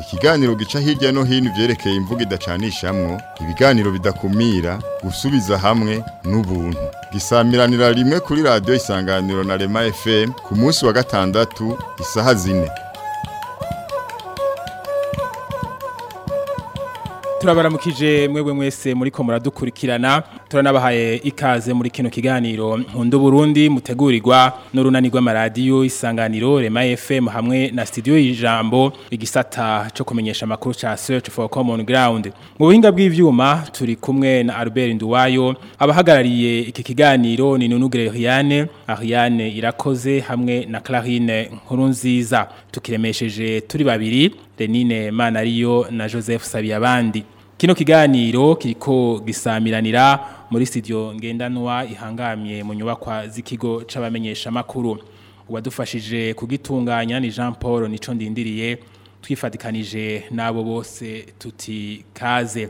ikiganiro gica hirya no hino byerekeye imvugo idacanishamwo ibiganiro bidakumira gusubiza hamwe n'ubuntu gisamiranira rimwe kuri radio isanganiro na Rema FM ku munsi wa gatandatu isaha zine turabaramukije mwewe mwese muri ko muradukurikirana turanabahaye ikaze muri kino kiganiro nkunda burundi mutegurirwa n'urunani rw'amaradiyo isanganiro rema fm hamwe na studio y'ijambo igisata cyo kumenyesha amakuru cya search for common ground mu buhinga bw'ivyuma turi kumwe na Albert Nduwayo abahagarariye iki kiganiro ni Nunugire Riane Ariane irakoze hamwe na Clarine Nkurunziza tukiremesheje turi babiri Renine Manariyo na Joseph Sabiyabandi kino kiganiro kiriko gisamiranira muri studio ngendanwa ihangamye mu nyubakwa z'ikigo c'abamenyesha makuru uwadufashije kugitunganya ni Jean Paul nico ndindiriye twifatikanije nabo bose tuti kaze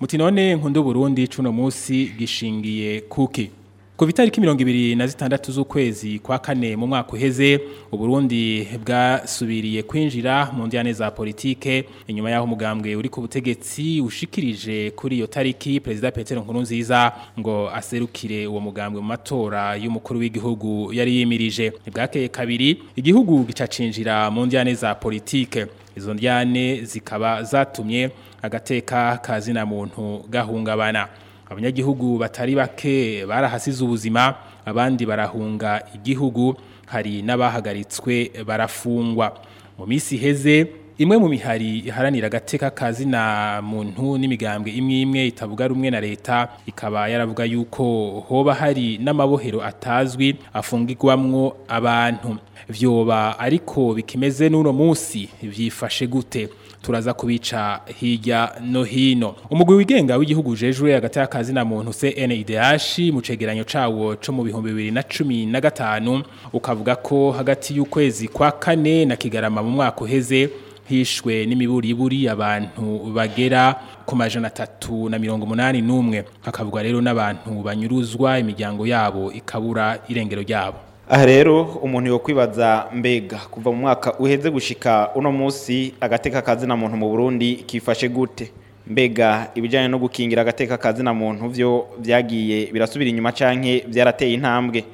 muti none Burundi cuno munsi gishingiye kuki ku bitariki mirongo ibiri na zitandatu z'ukwezi kwa kane mu mwaka uheze uburundi bwasubiriye kwinjira mu njyane za politike inyuma y'aho umugambwe uri ku butegetsi ushikirije kuri iyo tariki perezida petero nkurunziza ngo aserukire uwo mugambwe mu matora y'umukuru w'igihugu yari yimirije ntibwakeye kabiri igihugu gicacinjira mu njyane za politike izo njyane zikaba zatumye agateka ka zina muntu gahungabana abanyagihugu batari bake barahasize ubuzima abandi barahunga igihugu hari n'abahagaritswe barafungwa mu minsi heze imwe mu mihari iharanira agateka kazi na muntu n'imigambwe imwe imwe itavuga rumwe na leta ikaba yaravuga yuko hoba hari n'amabohero atazwi afungirwamwo abantu vyoba ariko bikimeze n'uno munsi vyifashe gute turaza kubica hirya no hino umugwi wigenga w'igihugu jejure hagati y'akazi na muntu CNIDH mu cegeranyo cawo co mu bihumbi bibiri na na cumi gatanu ukavuga ko hagati y'ukwezi kwa kane na kigarama mu mwaka uheze hishwe n'imiburiburi abantu bagera ku majana atatu na mirongo umunani n'umwe hakavugwa rero n'abantu banyuruzwa imiryango yabo ikabura irengero ryabo aha rero umuntu yokwibaza mbega kuva mu mwaka uheze gushika uno munsi agateka kazina muntu mu burundi kifashe gute mbega ibijyanye no gukingira agateka kazina muntu byo byagiye birasubira inyuma cyangwa byarateye intambwe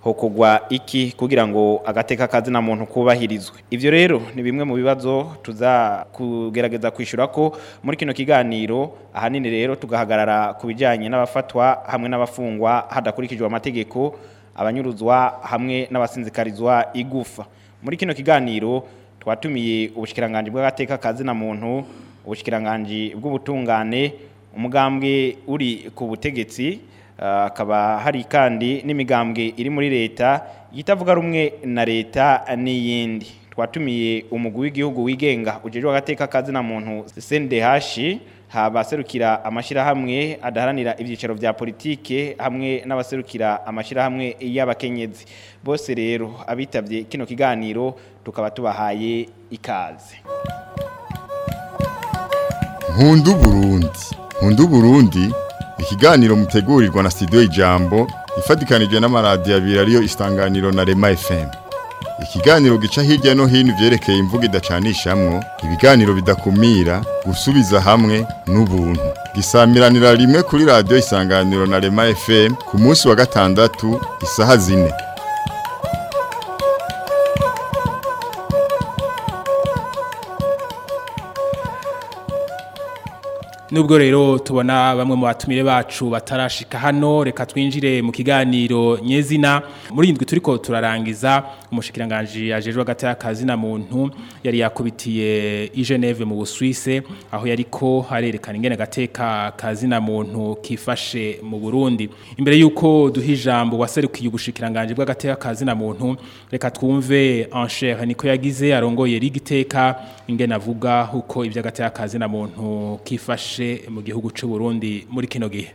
ho kugwa iki kugira ngo agateka kazina muntu kubahirizwe Ibyo rero ni bimwe mu bibazo tuza kugerageza kwishyura ko muri kino kiganiro ahanini rero tugahagarara ku bijyanye n'abafatwa hamwe n'abafungwa hadakurikijwe amategeko abanyuruzwa hamwe n'abasinzikarizwa igufa muri kino kiganiro twatumiye ubushikiranganji bw'agateka kazina muntu ubushikiranganji bw'ubutungane umugambwe uri ku butegetsi ah, akaba hari kandi n'imigambwe iri muri leta yitavuga rumwe na leta n'iyindi twatumiye umugwi w'igihugu wigenga ugejejwe agateka kazina muntu sendehashi abaserukira amashyirahamwe adaharanira ibyicaro bya politike hamwe n'abaserukira amashyirahamwe y'abakenyezi bose rero abitabye kino kiganiro tukaba tubahaye ikaze nkundu burundi nkundu burundi ikiganiro mutegurirwa na studio ijambo ifatikanije n'amaradiyo abiri ariyo isanganiro na rema fm ikiganiro gica hirya no hino byerekeye imvugo idacanishamwo ibiganiro bidakumira gusubiza hamwe n'ubuntu gisamiranira rimwe kuri radiyo isanganiro na rema fm ku munsi wa gatandatu isaha zine nubwo rero tubona bamwe mu batumire bacu batarashika hano reka twinjire mu kiganiro nyezina muri indwi ko turarangiza umushikiranganji ajejwe hagati y'akazi na muntu yari yakubitiye i Geneve mu Busuwise aho yariko harerekana ingene gateka kazi na muntu kifashe mu Burundi imbere yuko duha ijambo waserukiye ubushikiranganje bw'agateka kazi na muntu reka twumve Ancher niko yagize arongoye rigiteka ingene avuga uko iby'agateka yakazi na muntu kifashe mu gihugu cy'u Burundi muri kino gihe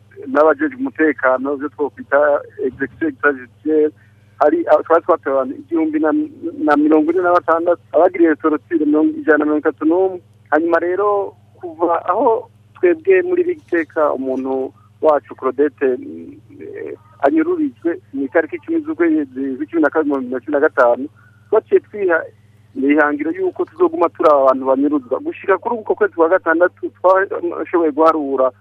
n'abajeje umutekano byo twakwita executive extrajudiciaire hari ah, twari twatoye igihumbi na mirongo ine na batandatu abagiriye sorotire ijana na mirongo itatu n'umwe hanyuma rero kuva aho twebwe muri bigiteka umuntu wacu claudette eh, anyururijwe mu itariki icumi z'ukwezi z'icumi na kabiri bibiri na cumi na gatanu twaciye twiha imihangiro y'uko tuzoguma turi abantu banyuruzwa gushyira kuri ubwo kwezi kwa gatandatu twashoboye guharura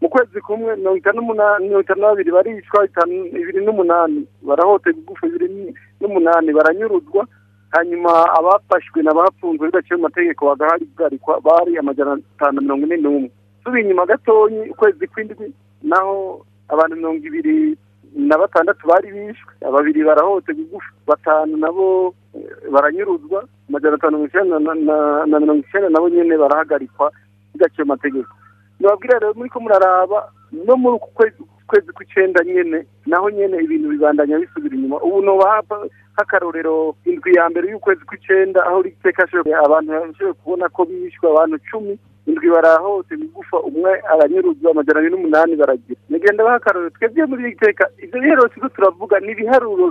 mu kwezi kumwe mirongo itanu n'umunani mirongo itanu na babiri barishwa ibiri n'umunani barahohoterwa igufa ibiri n'umunani baranyuruzwa hanyuma abafashwe n'abafunzwe bidaciye mu mategeko bagaharigwa bari amajana atanu mirongo ine n'umwe tubi inyuma gatoya ukwezi kw'indwi naho abantu mirongo ibiri na batandatu bari bishwe babiri barahohoterwa igufa batanu nabo eh, baranyuruzwa amajana atanu na mirongo icyenda nabo nyine barahagarikwa bidaciye mu mategeko nababwira rero muri ko muraraba no muri uku kwezi kwezi kw'icyenda nyine naho nyine ibintu bibandanya bisubira inyuma ubu nuba nk'akarorero indwi ya mbere y'ukwezi kw'icyenda aho riteka abantu yashoboye kubona ko bishwe abantu cumi indwi barahose bigufa umwe aranyuruzwa amajana abiri n'umunani baragira nagenda bahakarore twebwe muri iyi teka ibyo biharuro tujya turavuga ni ibiharuro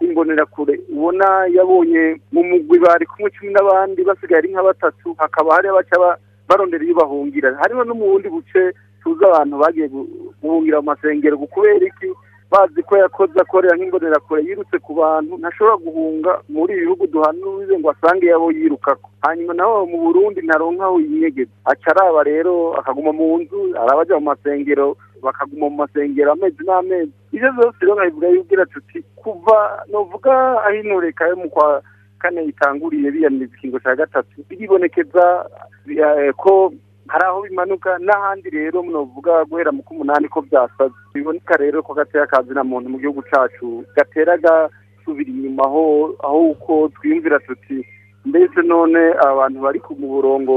imbonerakure ubona yabonye mu mugwi bari kumwe cumi n'abandi basigaye ari nka batatu hakaba hari abaca barondera iyo bahungira harimo no mu bundi buce tuzi abantu bagiye guhungira mu masengero kubera iki bazi ko yakoze akorera nk'imbonerakure yirutse ku bantu ntashobora guhunga muri ibi bihugu duhanuriye ngo asange yabo ko hanyuma nawe mu burundi ntaronka aho yinyegeza rero akaguma mu nzu arabajya mu masengero bakaguma mu masengero amezi n'amezi ibyo byose rero nkabivuga yuko iratuti kuva novuga aho intureka yo mu kwa kane itanguriye biyamiriza ikingo cya gatatu bigibonekeza eh, ko hari aho bimanuka n'ahandi rero munavuga guhera mu k'umunani ko byasaze biboneka rero ko gatera kazi na muntu mu gihugu cyacu gatera gasubira inyuma aho aho uko twiyumvira tuti mbese none abantu bari ku murongo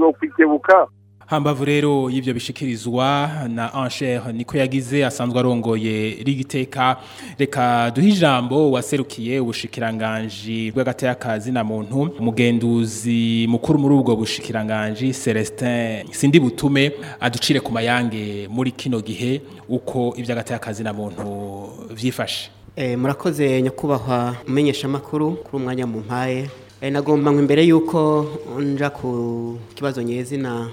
wo kwikebuka hambavu rero y'ibyo bishikirizwa na Ancher niko yagize asanzwe arongoye rigiteka reka duhe ijambo waserukiye ubushikiranganji ubushikiranganje yakazi na muntu umugenduzi mukuru muri ubwo bushikiranganje Celestin sindi butume aducire ku mayange muri kino gihe uko iby'agateyakazi na muntu byifashe e, murakoze nyakubahwa umenyeshamakuru kuri umwanya mu mpaye e, nagomba ngo imbere y'uko nja ku kibazo nyezina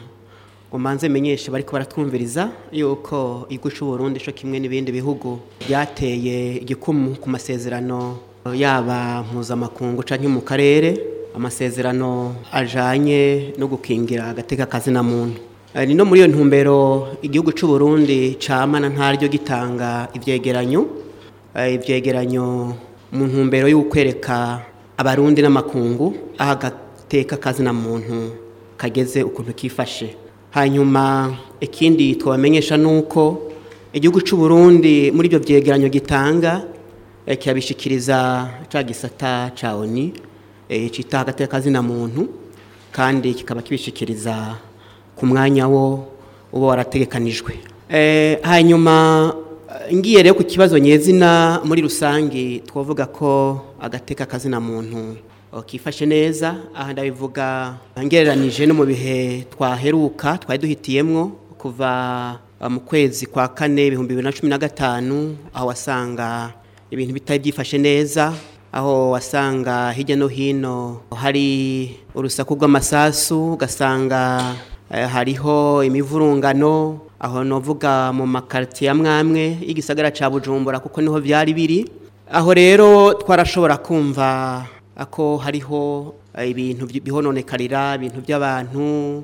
ngo manze menyeshe bari baratwumviriza yuko igusha Burundi cyo kimwe n'ibindi bihugu byateye igikumu ku masezerano yaba mpuzamakungu cyangwa mu karere amasezerano ajyanye no gukingira agateka na muntu eh, ni no muri iyo ntumbero igihugu cy'u Burundi camana ntaryo gitanga ibyegeranyo eh, ibyegeranyo mu ntumbero y'ukwereka abarundi n'amakungu aho agateka na muntu kageze ukuntu kifashe hanyuma ikindi twabamenyesha ni uko igihugu cy'u Burundi muri ibyo byegeranyo gitanga eh, kirabishikiriza cya gisata cya oni eh, cyita hagati y'akazina muntu kandi kikaba kibishikiriza ku mwanya wo uba warategekanijwe eh, hanyuma ngiye rero ku kibazo nyezina muri rusange twavuga ko agateka kazina muntu kifashe neza aha ndabivuga ngereranije no mu bihe twaheruka twari duhitiyemo kuva ah, mu kwezi kwa kane ibihumbi bibiri na cumi na gatanu aho wasanga ibintu bitari byifashe neza aho wasanga hirya no hino hari urusaku rw'amasasu ugasanga eh, hariho imivurungano aho novuga mu makaritiye amwe amwe y'igisagara cya bujumbura kuko niho byari biri aho rero twarashobora kumva ako hariho eh, ibintu bihononekarira ibintu by'abantu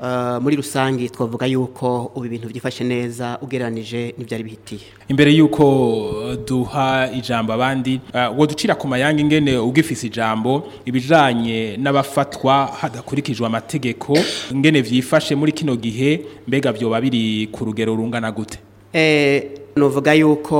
uh, muri rusange twavuga yuko ubu ibintu byifashe neza ugereranije n'ibyari bihitiye imbere y'uko duha ijambo abandi uh, uwo ducira ku mayanga ingene ugifise ijambo ibijanye n'abafatwa hadakurikijwe amategeko ingene byifashe muri kino gihe mbega byoba biri ku rugero rungana gute eh, nuvuga yuko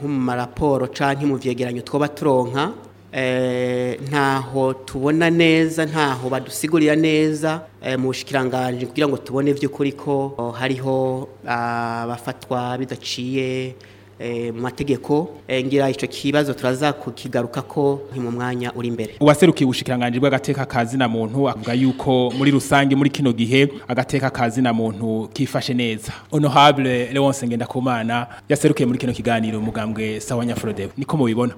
nko mu maraporo cyangwa mu byegeranyo twaba turonka Eh, ntaho tubona neza ntaho badusigurira neza eh, mu bushikiranganje kugira ngo tubone by'ukuri ko oh, hariho ah, abafatwa bidaciye eh, mu mategeko ngira icyo kibazo turazakukigaruka ko ni mu mwanya uri imbere uwaserukiye ubushikiranganje bw'agateka kazina muntu avuga yuko muri rusange muri kino gihe agateka kazina muntu kifashe neza honorable Leonce Ngendakumana yaserukiye muri kino kiganiro umugambwe Sawanya Frodebo niko mubibona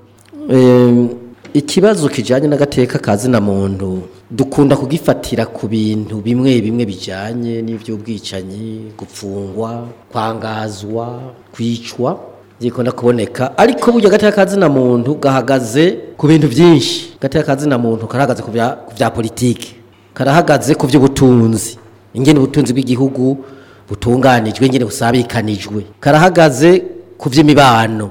ikibazo kijyanye n'agateka ka zina muntu dukunda kugifatira ku bintu bimwe bimwe bijyanye n'iby'ubwicanyi gupfungwa kwangazwa kwicwa byikunda kuboneka ariko burya agateka ka zina muntu gahagaze ku bintu byinshi agateka ka zina muntu karahagaze ku bya politiki karahagaze ku by'ubutunzi ingene ubutunzi bw'igihugu butunganijwe ingene busabikanijwe karahagaze ku by'imibano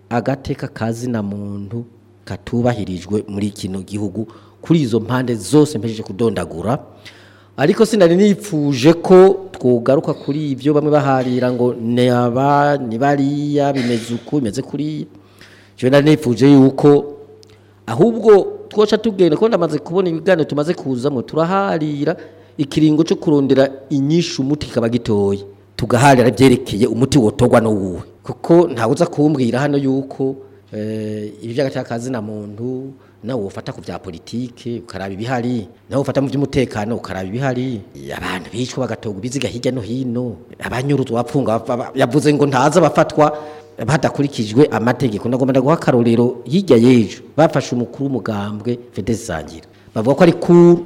agateka na muntu katubahirijwe muri kino gihugu kuri izo mpande zose mpejeje kudondagura ariko sinari nipfuje ko twugaruka kuri ibyo bamwe baharira ngo ni aba ni bariya bimeze uko bimeze kuri jewe nari nipfuje yuko ahubwo twoca tugenda ko ndamaze kubona ibiganiro tumaze kuzamo turaharira ikiringo cyo kurondera inyishu umuti kikaba gitoya tugaharira byerekeye umuti wotogwa n'uwuwe kuko ntawe uza kumbwira hano yuko Eh, ibi by'agacaca na muntu nawe ufata ku bya politiki ukaraba ibihari nawe ufata mu by'umutekano ukaraba ibihari abantu bicwa bagatoga ibiziga hirya no hino abanyurutse wapfunga yavuze ngo ntaza bafatwa badakurikijwe amategeko nagomba guha akarorero hirya y'ejo bafashe umukuru w'umugambwe fedeze sangira bavuga ko ari ku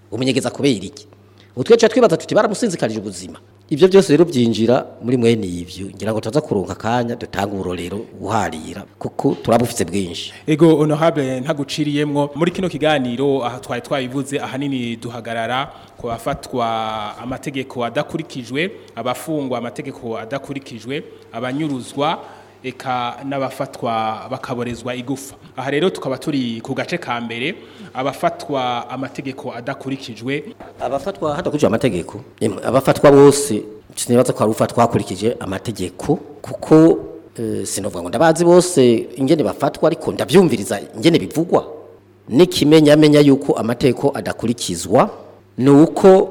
umenyegeza kubera iki utwece twibaza tuti baramusinzikarije ubuzima ibyo byose rero byinjira muri mwene y'ibyo ngira ngo tuza kuronka akanya dutanga uburorero uharira kuko turabufite bwinshi ego honorable ntaguciriyemwo muri kino kiganiro aha twari twabivuze ahanini duhagarara ku bafatwa amategeko adakurikijwe abafungwa amategeko adakurikijwe abanyuruzwa eka n'abafatwa bakaborezwa igufa aha rero tukaba turi ku gace ka mbere abafatwa amategeko adakurikijwe abafatwa hadakurikijwe amategeko abafatwa bose sinibaza ko ari ufatwa hakurikije amategeko kuko eh, sinovuga ngo ndabazi bose ingene bafatwa ariko ndabyumviriza ingene bivugwa n'ikimenyamenya yuko amategeko adakurikizwa ni uko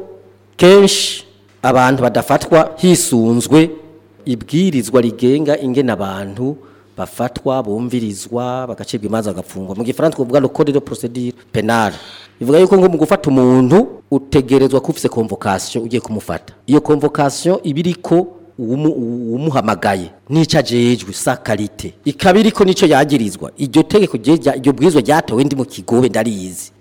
kenshi abantu badafatwa hisunzwe ibwirizwa rigenga ingena abantu bafatwa bumvirizwa bagacibwa imanza bagafungwa mu gifaransa twavuga le de procédure pénale ivuga yuko ngo mu gufata umuntu utegerezwa kufise convocation ugiye kumufata iyo convocation ibiriko uwumuhamagaye n'icyo ajejwe sa karite ikaba iriko n'icyo yagirizwa iryo tegeko iryo bwirizwa ryatowe ndi mu kigobe ndarizi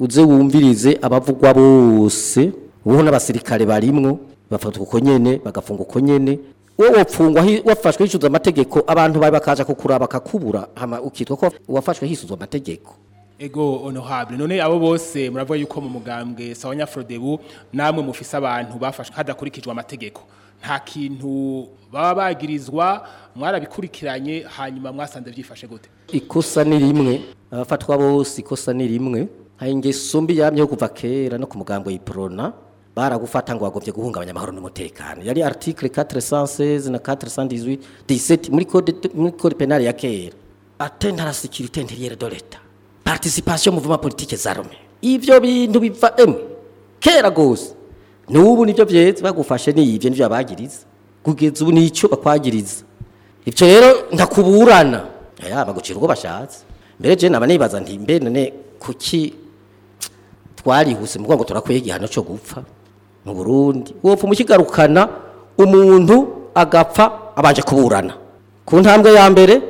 uze wumvirize abavugwa bose ubu n'abasirikare barimwo bafatwa uko nyene bagafungwa uko nyene wapfungwa wafashwe hishyuzwa amategeko abantu bawe bakaza kukura bakakubura ukitwa ko wafashwe hishyuzwa amategeko ego honorable none abo bose muravuga yuko mu mugambwe sawa nyafrodebu namwe mufise abantu bafashwe hadakurikijwe amategeko nta kintu baba bagirizwa mwarabikurikiranye hanyuma mwasanze byifashe gute ikosa ni rimwe abafatwa bose ikosa ni rimwe hari ingeso mbi yamye kuva kera no ku mugambwe y'iprona baragufata ngo wagombye guhungabanya amahoro n'umutekano yari article 416 na 418 muri code muri code penal ya kera atteindre à la sécurité intérieure de l'état participation au mouvement politique zarmé ivyo bintu biva emwe kera gose n'ubu nibyo vyeze bagufashe n'ivyo nivyo abagiriza kugeza ubu nicyo bakwagiriza ivyo rero ntakuburana aya bagucira uko bashatse mbere je naba nibaza nti mbe none kuki twarihuse mugongo turakwega igihano cyo gupfa mu burundi uwo pfumu umuntu agapfa abanje kuburana ku ntambwe ya mbere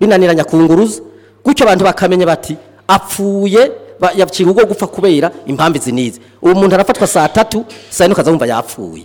binaniranya kunguruza gutyo abantu bakamenya bati apfuye yakira ubwo gupfa kubera impamvu izi n'izi uwo muntu arafatwa saa tatu saa yine ukaza yapfuye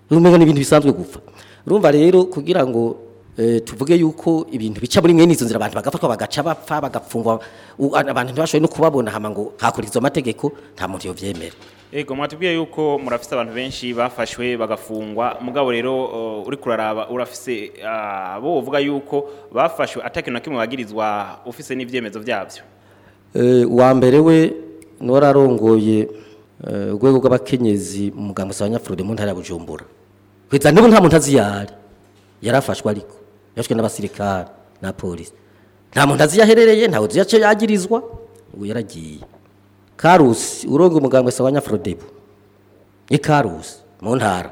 umenga n'ibintu bisanzwe gupfa urumva rero kugira ngo eh, tuvuge yuko ibintu bica muri mwene izo nzira abantu bagafatwa bagaca bapfa bagafungwa abantu ntibashoboye no kubabona hama ngo hakora amategeko mategeko nta muntu yobyemera yego eh, mwatubwiye yuko murafise abantu benshi bafashwe bagafungwa mugabo rero eh, uri kuraraba urafise ah, abo uvuga yuko bafashwe atakintu na kimwe bagirizwa ufise n'ibyemezo byabyo uwa eh, mbere we n'uwararongoye urwego rw'abakenyezi mu bwa musabanyafurode mu ntara ya bujumbura kwiza niba nta muntu azi yari yarafashwe ariko yarafashwe n'abasirikare na polisi nta muntu azi yaherereye ntawe uzi yace yagirizwa ubu yaragiye karusi urongo umuganga sabanya forodebu ni karusi mu ntara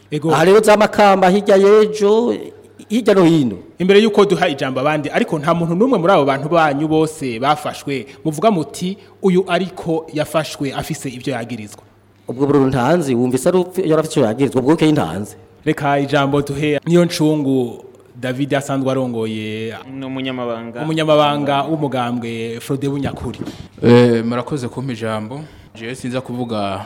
aha rero za makamba hirya y'ejo hirya no hino imbere y'uko duha ijambo abandi ariko nta muntu n'umwe muri abo bantu banyu bose bafashwe muvuga muti uyu ariko yafashwe afise ibyo yagirizwa ubwo bururu ntanzi wumvise yarafite icyo yagirizwa ubwo bukeye ntanzi reka ijambo duhe niyo ncungu david asanzwe arongoye ni umunyamabanga w'umugambwe frode bunyakuri eh, murakoze kumpa ijambo jewe sinza kuvuga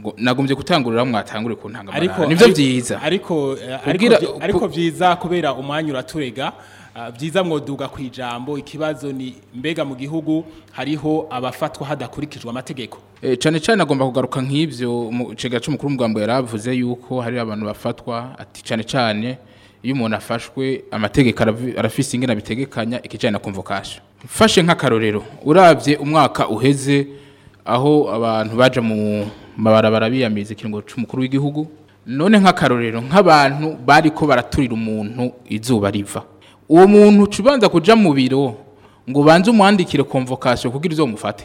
ngo nagombye gutangurira mwatangure ku ntangamara nivyo byiza ariko ariko byiza eh, kubera umwanya uraturega byiza ah, mwoduga ku ijambo ikibazo ni mbega mu gihugu hariho abafatwa hadakurikijwe amategeko eh, cyane cyane agomba kugaruka nk'ibyo cega cy'umukuru w'umugambo yaravuze yuko hari abantu bafatwa ati cyane cyane iyo umuntu afashwe amategeko arafise ingene abitegekanya ikijanye na convocation fashe nk'akarorero urabye umwaka uheze aho abantu baje mu mabarabara biyamiza ikiringo c'umukuru w'igihugu none nk'akarorero nk'abantu bari ko baraturira umuntu izuba riva uwo muntu cubanza kujya mu biro ngo banze umwandikire convocation kugira izomufate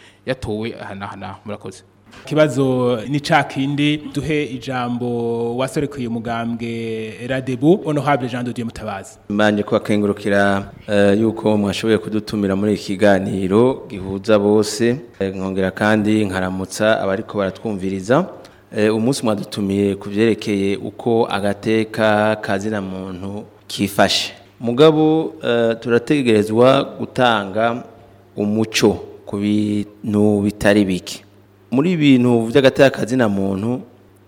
yatowe aha n'aha murakoze ikibazo ni cya kindi duhe ijambo wasorekeye umugambwe radebu ono habwe jean dodiyo mutabazi mbanje kubakengurukira eh, yuko mwashoboye kudutumira muri iki kiganiro gihuza bose eh, nkongera kandi nkaramutsa abariko baratwumviriza Eh, umunsi mwadutumiye ku byerekeye uko agateka ka muntu kifashe mugabo eh, turategerezwa gutanga umuco ku bintu bitari bike muri bintu by'agateka ka muntu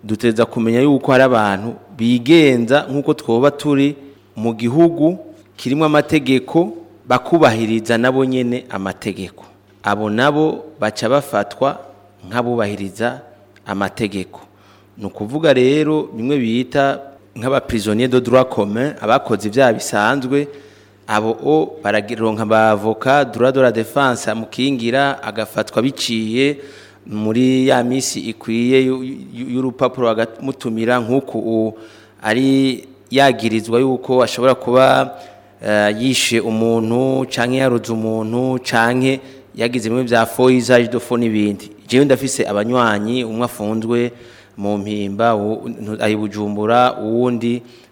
duteza kumenya yuko hari abantu bigenza nk'uko twoba turi mu gihugu kirimo amategeko bakubahiriza nabo nyine amategeko abo nabo baca bafatwa nk'abubahiriza amategeko ni ukuvuga rero bimwe bita nk'abapirisoniye do dura kome abakoze ibyaha bisanzwe abo o bararonka abavoka dura dora defanse amukingira agafatwa biciye muri ya minsi ikwiye y'urupapuro bagamutumira nk'uku ari yagirizwa yuko ashobora kuba eh, yishe umuntu cyangwa yarutse umuntu cyangwa yagize bimwe bya foyiza jidofu n'ibindi jewe ndafise abanywanyi umwe afunzwe mu mpimba ari bujumbura uwundi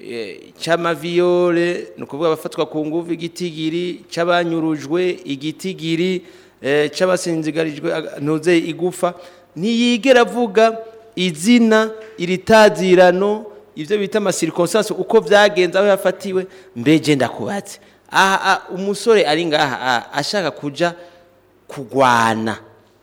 eh, cy'amaviyore ni ukuvuga abafatwa ku ngufu igitigiri cy'abanyurujwe igitigiri eh, cy'abasinzigarijwe ntuze igufa ntiyigera avuga izina iritazirano ibyo bita amasirikonsasi uko byagenze aho yafatiwe mbege ndakubatse aha umusore ari ngaha ashaka kujya kurwana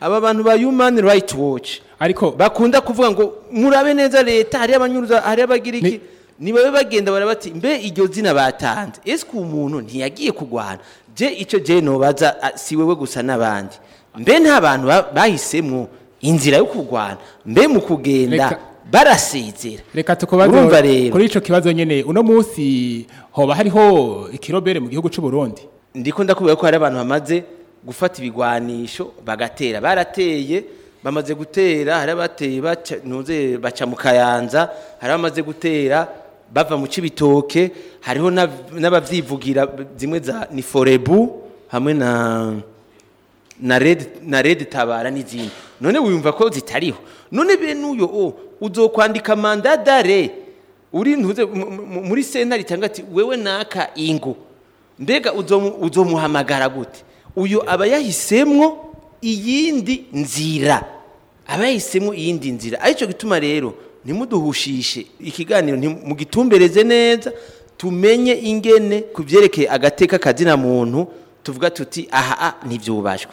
aba bantu ba yumani rayiti woci ariko bakunda kuvuga ngo murabe neza leta hari abanyuruza hari abagiriki iki niba bagenda barabati mbe iryo zina batanze ese umuntu ntiyagiye kurwana je icyo je nobaza ah, si wewe gusa n'abandi mbe nta bantu bahisemo inzira yo kurwana mbe mu kugenda barasizira reka tukubaze kuri icyo kibazo nyene uno munsi hoba hariho ikirobere mu gihugu c'u Burundi ndiko ndakubwira ko hari abantu bamaze gufata ibigwanisho bagatera barateye bamaze gutera hari abateye baca mu kayanza hari abamaze gutera bava mu cy'ibitoke hariho n'ababyivugira zimwe za niforebu hamwe na na redi tabara n'izindi none wiyumva ko zitariho none bene uyo o oh, uzokwandika manda dare uri muri senta ritanga ati wewe naka ingo mbega uzomuhamagara gute uyu aba yahisemwo iyindi nzira abahisemo yahisemo iyindi nzira aricyo gituma rero ntimuduhushishe ikiganiro mugitumbereze neza tumenye ingene ku byerekeye agateka kazina muntu tuvuga tuti aha ah, ntibyubashwe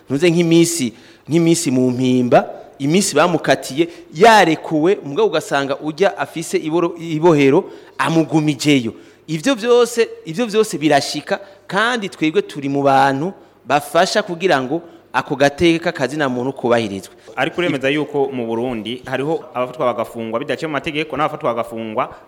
nk'iminsi nk'iminsi mu mpimba iminsi bamukatiye yarekuwe mugabo ugasanga ujya afise ibohero amugumijeyo ibyo byose ibyo byose birashyika kandi twebwe turi mu bantu bafasha kugira ngo ako gateka kazina muntu kubahirizwe ariko uremeza yuko mu Burundi hariho abafatwa bagafungwa bidaciye mu mategeko n'abafatwa bagafungwa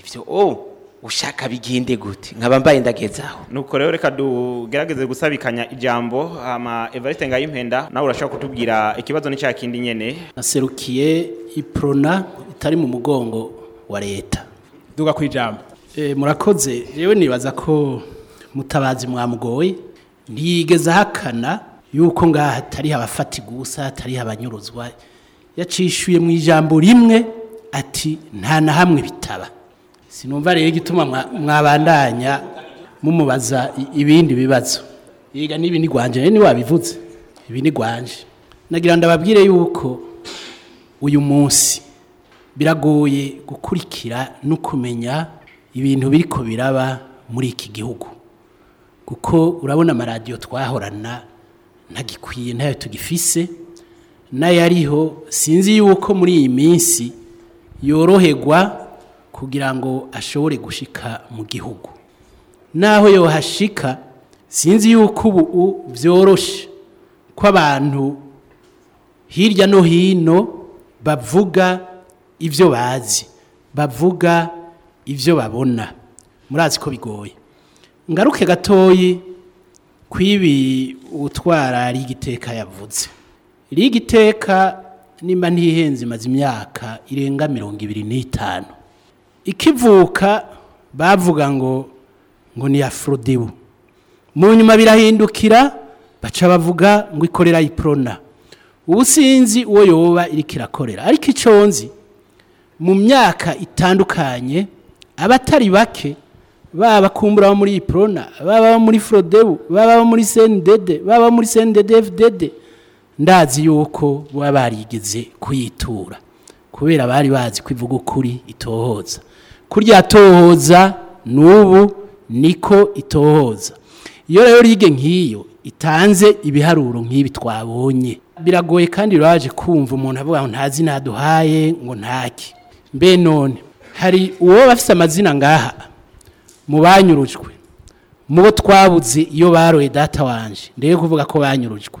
ibyo ushaka bigende gute nkaba mbaye ndagezaho nuko rero reka tugerageze gusabikanya ijambo ama Evariste Ngayimpenda nawe urashaka kutubwira ikibazo n'icya kindi nyene naserukiye iprona itari mu mugongo wa leta duga kwijamba eh, murakoze yewe nibaza ko mutabazi mwamugoye ntiyigeze hakana yuko nga hatari abafatirwa gusa hatari abanyuruzwa yacishuye mu ijambo rimwe ati nta na hamwe bitaba sinumva rero igituma mwabandanya mumubaza ibindi bibazo yiga n'ibi ni rwanje rero ntiwabivuze ibi ni rwanje nagira ngo ndababwire yuko uyu munsi biragoye gukurikira no kumenya ibintu biri ko biraba muri iki gihugu kuko urabona amaradiyo twahorana ntagikwiye ntayo tugifise n'ayariho sinzi yuko muri iyi minsi yoroherwa kugira ngo ashobore gushika mu gihugu naho yohashika sinzi yuko ubu byoroshe ko abantu hirya no hino bavuga ibyo bazi bavuga ibyo babona murazi ko bigoye ngaruke gatoyi kw'ibi utwara rigiteka yavutse rigiteka nimba ntihenze imaze imyaka irenga mirongo ibiri n'itanu ikivuka bavuga ngo ngo ni ya furudibu mu nyuma birahindukira baca bavuga ngo ikorera iporona ubusinzi uwo yoba iri kirakorera ariko icyo nzi mu myaka itandukanye abatari bake baba kumbura abo muri iprona baba muri forodebu baba muri sendede baba muri sendede fdd ndazi yuko baba barigeze kuyitura kubera bari bazi ko ivuga ukuri itohoza kurya tohoza n'ubu niko itohoza iyo rero rige nk'iyo itanze ibiharuro nk'ibi twabonye biragoye kandi uraje kumva umuntu avuga ngo ntazi naduhaye ngo ntake mbe none hari uwo bafite amazina ngaha mu banyurujwe mubo twabuze iyo baroye data wanje ndebe kuvuga ko banyurujwe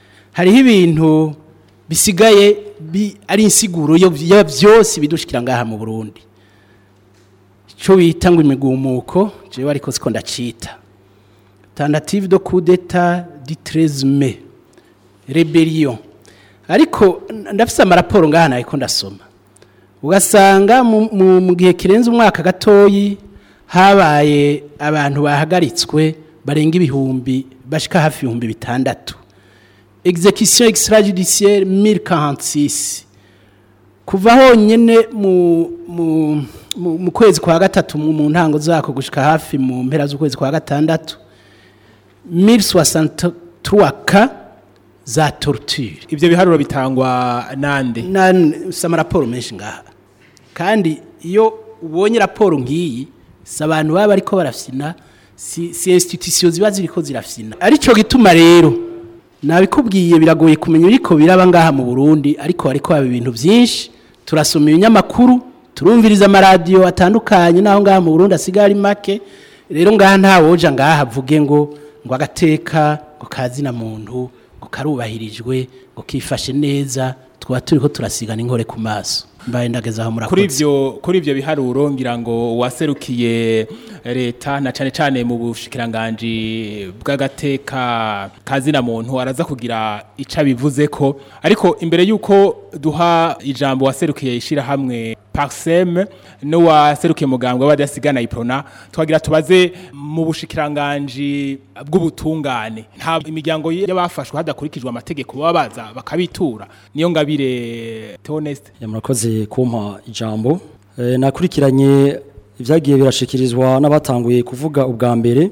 hariho ibintu bisigaye ari insiguro byose bidushyikira ngaha mu burundi icyo bita ngo imigumuko jewe ariko siko ndacita tentative do kudeta di trezume ariko ndafise amaraporo ngaha nariko ndasoma ugasanga mu gihe kirenze umwaka gatoyi habaye abantu bahagaritswe barenga ibihumbi bashika hafi ibihumbi bitandatu execution extrajudiciaire mille quarante kuva honyine mu kwezi kwa gatatu mu ntango zako gushyika hafi mu mpera z'ukwezi kwa gatandatu mille soixante ka za torture ibyo biharuro bitangwa nande nani usama raporo menshi ngaha kandi iyo ubonye raporo ngiyi si abantu baba ariko ko barafina si institusiyo ziba ziri ko zirafina aricyo gituma rero nabikubwiye biragoye kumenya uriko biraba ngaha mu burundi ariko ariko haba ibintu byinshi turasoma ibinyamakuru turumviriza amaradiyo atandukanye n'aho ngaha mu burundi asigaye make rero ngaha nta woja ngaha avuge ngo ngo agateka ngo kazina muntu ngo karubahirijwe ngo kifashe neza tuba turi ko turasigana inkore ku maso kuri ibyo kuri ibyo biharuro ngira ngo waserukiye eh, leta na cyane cyane mu bushikiranganji bw'agateka ka zina muntu araza kugira ica bivuze ko ariko imbere y'uko duha ijambo waserukiye ishyirahamwe pariseme n'uwa seruke muganga w'abadasigana na twagira tubaze mu bushikiranganji bw'ubutungane nta imiryango y'abafashwe hadakurikijwe amategeko baba baza bakabitura niyo ngabire toneste murakoze kumpa ijambo eh, nakurikiranye ibyagiye birashikirizwa n'abatanguye kuvuga ubwa mbere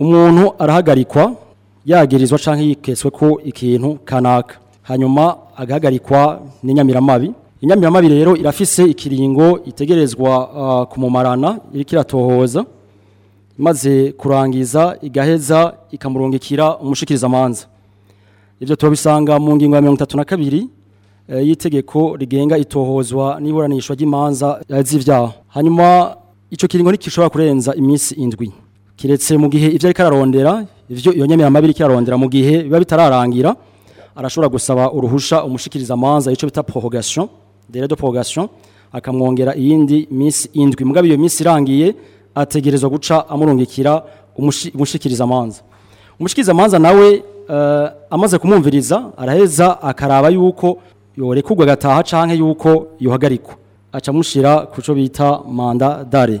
umuntu arahagarikwa yagirizwa cyangwa yiketswe ko ikintu kanaka hanyuma agahagarikwa n'inyamiramabi inyamiramabi rero irafise ikiringo itegerezwa ah, kumumarana iri kiratohoza maze kurangiza igaheza ikamurungikira umushikirizamanza ibyo turabisanga mu ngingo ya mirongo itatu na kabiri eh, y'itegeko rigenga itohozwa n'iburanishwa ry'imanza z'ibyaha hanyuma icyo kiringo ntikishobora kurenza iminsi indwi kiretse mu gihe ibyo ariko ararondera ibyo iyo nyemeramabiri kirarondera mu gihe biba bitararangira arashobora gusaba uruhusha amanza icyo bita porogasiyo dere porogasiyo akamwongera iyindi minsi indwi Mugabe iyo minsi irangiye ategerezwa guca amurungikira umushikiriza amanza umushikiriza amanza nawe eh, amaze kumwumviriza araheza akaraba yuko yorekurwa agataha canke yuko yohagarikwa acamushyira ku cyo bita manda dare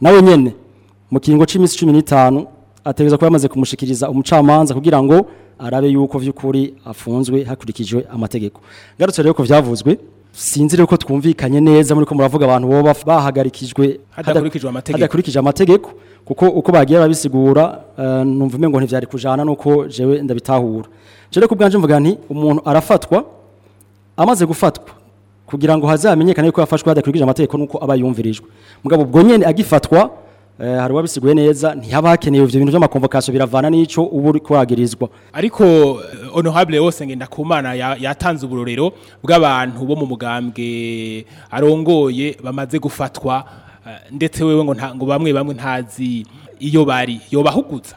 nawe nyine mu kingo cy'iminsi cumi n'itanu ategereza ko yamaze kumushikiriza umucamanza kugira ngo arabe yuko vy'ukuri afunzwe hakurikijwe amategeko ngarutse rero ko byavuzwe sinzire ko twumvikanye neza muri ko muravuga abantu bo bahagarikijwe hadakurikijwe amategeko kuko uko bagiye babisigura eh, numva ngo ntibyari kujana nuko jewe ndabitahura jere ku bwanje mvuga nti umuntu arafatwa amaze gufatwa kugira ngo hazamenyekane ko yafashwe hadakurikije amategeko nuko aba yumvirijwe mugabo ubwo nyene agifatwa Eh, hari uwabisiguye neza ntihaba hakenewe ibyo bintu by'amakomvokasiyo biravana n'icyo ubu uri kuhagirizwa ariko eh, honorable wose ngenda ku mana yatanze uburorero bw'abantu bo mu mugambwe arongoye bamaze gufatwa eh, ndetse wewe ngo ngo bamwe bamwe ntazi iyo bari yobahugutsa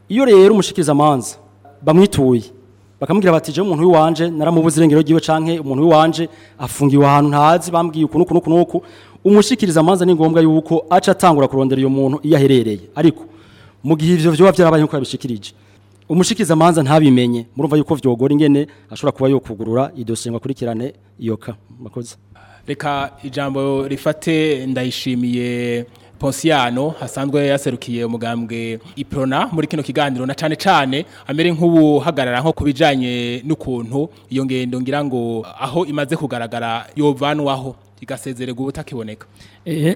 iyo rero umushikirizamanza bamwituye bakamubwira bati je umuntu wiwanje naramubuze irengero ryiwe canke umuntu wiwanje afungiwe ahantu ntazi bambwiye ukuntu ukuntu ukuntu umushikirizamanza ni ngombwa yuko aca atangura kurondera uyu muntu iyo aherereye ariko mu gihe ivyo vyo byarabaye nko yabishikirije umushikiza manza ntabimenye murumva yuko vyogora ingene ashobora kuba yokugurura idosiye ngakurikirane iyoka makoze reka ijambo rifate ndayishimiye Ponciano hasanzwe yaserukiye umugambwe Iprona muri kino kiganiro na cane cane amere nk'ubuhagarara nko kubijanye n'ukuntu iyo ngendo ngira ngo aho imaze kugaragara yovanwaho igasezererwa ubutakiboneka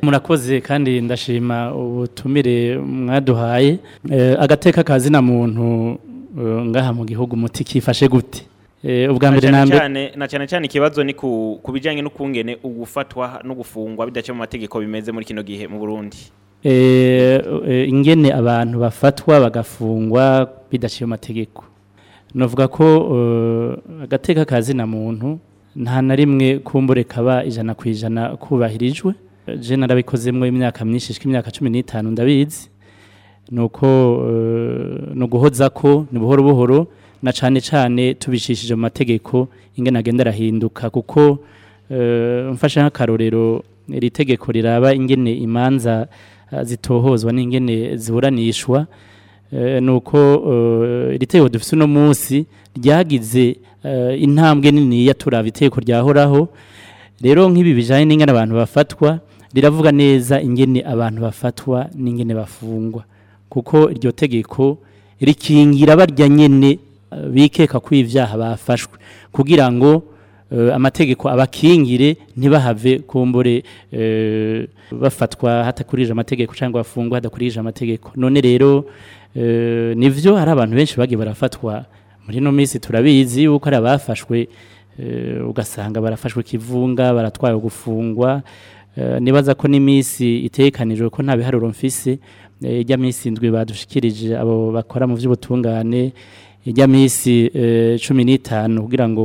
murakoze kandi ndashima ubutumire mwaduhaye eh, agateka na muntu eh, ngaha mu gihugu muti kifashe gute eh, ubwa mbere na cyane cyane ikibazo ni ku bijyanye kungene ugufatwa no gufungwa bidace mu mategeko bimeze muri kino gihe mu burundi ingene abantu bafatwa bagafungwa bidaciye mu mategeko navuga ko agateka na muntu nta na rimwe kumbureka aba ijana ku ijana kubahirijwe je narabikozemwo imyaka myinshi ishika imyaka cumi n'itanu ndabizi nuko eh, no guhoza ko ni buhoro buhoro na cyane cyane tubishishije mu mategeko ingana agenda arahinduka kuko eh, mfashe nk'akarorero iri tegeko riraba ingene imanza eh, zitohozwa n'ingene ziburanishwa nuko iri tegeko dufite uno munsi ryagize Eh, intambwe nini yaturaba iteko ryahoraho rero nk'ibi bijanye n'ingana abantu bafatwa riravuga neza ingene abantu bafatwa n'ingene bafungwa kuko iryo tegeko rikingira barya nyine eh, bikeka ko ibyaha bafashwe kugira ngo eh, amategeko abakingire ntibahave kumbure bafatwa hatakurije amategeko cyangwa bafungwa hadakurije amategeko none rero nibyo hari abantu benshi bagiye barafatwa muri ino minsi turabizi yuko hari abafashwe eh, ugasanga barafashwe kivunga baratwaye gufungwa eh, nibaza ko ni n'iminsi itekanijwe ko nta biharuro mfise eh, ijya minsi indwi badushikirije abo bakora mu by'ubutungane ijya minsi cumi n'itanu kugira ngo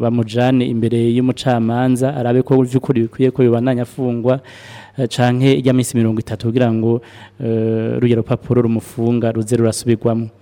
bamujyane imbere y'umucamanza arabe ko by'ukuri bikwiye ko bibananya afungwa cyangwa ijya minsi mirongo itatu kugira ngo ruriya rupapuro rumufunga ruze rurasubirwamo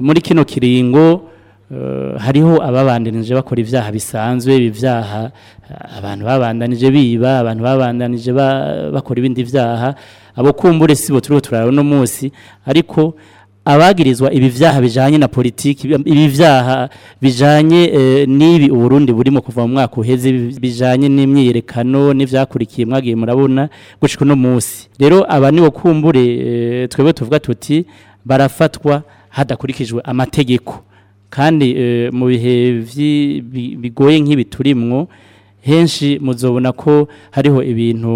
muri kino kiringo Eh, hariho ababandanije bakora ibyaha bisanzwe ibyaha eh, abantu babandanije biba abantu babandanije bakora ibindi byaha abo kumbure si bo turiho turara uno munsi ariko abagirizwa ibi byaha bijyanye na politiki ibi byaha bijyanye eh, n'ibi uburundi burimo kuva mu mwaka uheze bijyanye n'imyiyerekano n'ibyakurikiye mwagiye murabona gushyika uno munsi rero aba nibo kumbure twebwe tuvuga tuti barafatwa hadakurikijwe amategeko kandi e, mu bihe bigoye nk'ibi turimwo henshi muzobona ko hariho ibintu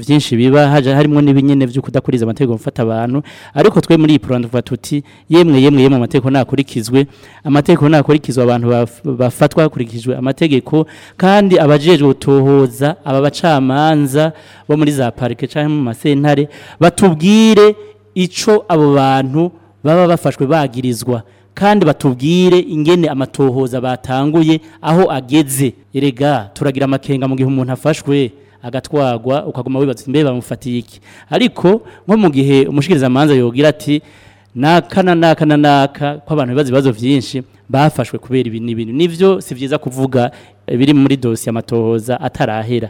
byinshi biba harimo n'ibinyene byo kudakuriza amategeko mfata abantu ariko twe muri iyi porogaramu tuvuga tuti yemwe yemwe yemwe amategeko ntakurikizwe amategeko ntakurikizwe abantu bafatwa hakurikijwe amategeko kandi abajejwe gutohoza aba bacamanza bo muri za parike cyangwa mu masentare batubwire icyo abo bantu baba bafashwe bagirizwa kandi batubwire ingene amatohoza batanguye aho ageze erega turagira amakenga mu gihe umuntu afashwe agatwagwa ukaguma wibaza imbe bamufatiye iki ariko nko mu gihe amanza yogira ati n'aka na n'aka na n'aka ko abantu bibaza byinshi bafashwe kubera ibintu ibintu nibyo si byiza kuvuga eh, biri muri dosiye amatohoza atarahera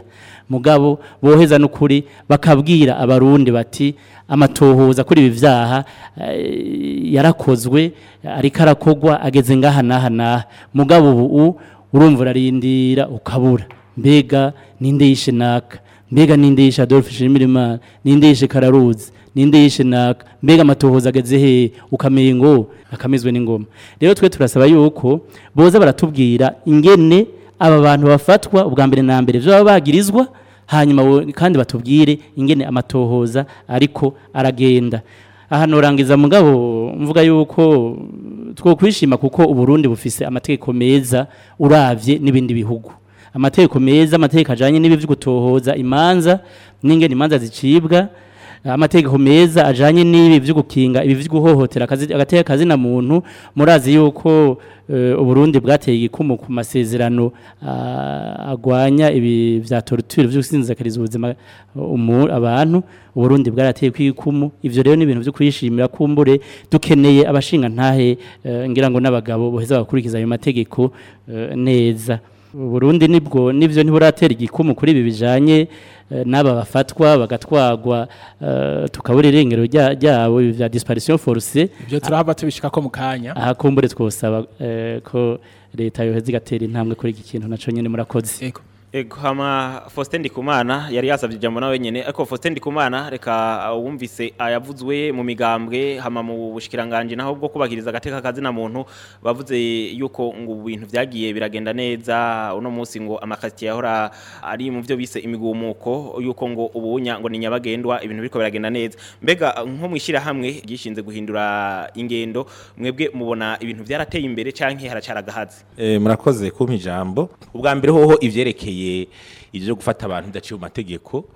mugabo boheza n'ukuri bakabwira abarundi bati amatohoza kuri ibi byaha eh, yarakozwe ariko arakorwa ageze ngaha n'aha n'aha mugabo ubu urumva urarindira ukabura mbega n'indishe naka mbega n'indishe adolphe shimirimana n'indishe kararuzi ninde yishinaka mbega amatohoza ageze he ukamenya n'ingoma rero twe turasaba yuko boza baratubwira ingene aba bantu bafatwa ubwa mbere na mbere byo baba hanyuma kandi batubwire ingene amatohoza ariko aragenda aha nurangiza mugabo mvuga yuko twokwishima kuko uburundi bufise amategeko meza urabye n'ibindi bihugu amategeko meza amategeko ajyanye n'ibi byo gutohoza imanza n'ingene imanza zicibwa amategeko meza ajyanye n'ibi byo gukinga ibi byo guhohotera agateka akazina muntu murazi yuko eh, uburundi bwateye igikumu ku masezerano ah, agwanya ibi bya torture byo gusinzakariza ubuzima uh, abantu uburundi bwarateye kwikumu ivyo rero ni ibintu byo kwishimira kumbure dukeneye abashinga ntahe eh, ngira ngo n'abagabo boheza bakurikiza ayo mategeko eh, neza burundu nibwo n'ibyo niho uratera igikumu kuri ibi bijanye eh, n'aba bafatwa bagatwagwa eh, tukabura irengero ryabo bya disparition foruse ibyo turahava tubishika ko mu kanya ahakumbure twosaba eh, ko leta yoheza igatera intambwe kuri iki kintu nacyo nyine murakoze hama eh, Faustin Ndikumana yari yasabye ijambo nawe nyine ariko Faustin Ndikumana reka uh, wumvise ayavuzwe uh, mu migambwe hama mu bushikiranganje naho bwo kubagiriza agateka kazina muntu bavuze yuko ngo ibintu byagiye biragenda neza uno munsi ngo amakatiye ahora ari mu byo bise imigumuko yuko ngo ubunya ngo ni nyabagendwa ibintu biriko biragenda neza mbega nko mwishira hamwe gishinze guhindura ingendo mwebwe mubona ibintu byarateye imbere canke haracaragahaze eh murakoze kumpa ijambo ubwa mbere hoho ivyerekeye bikomeye ibyo gufata abantu bidaciye mu mategeko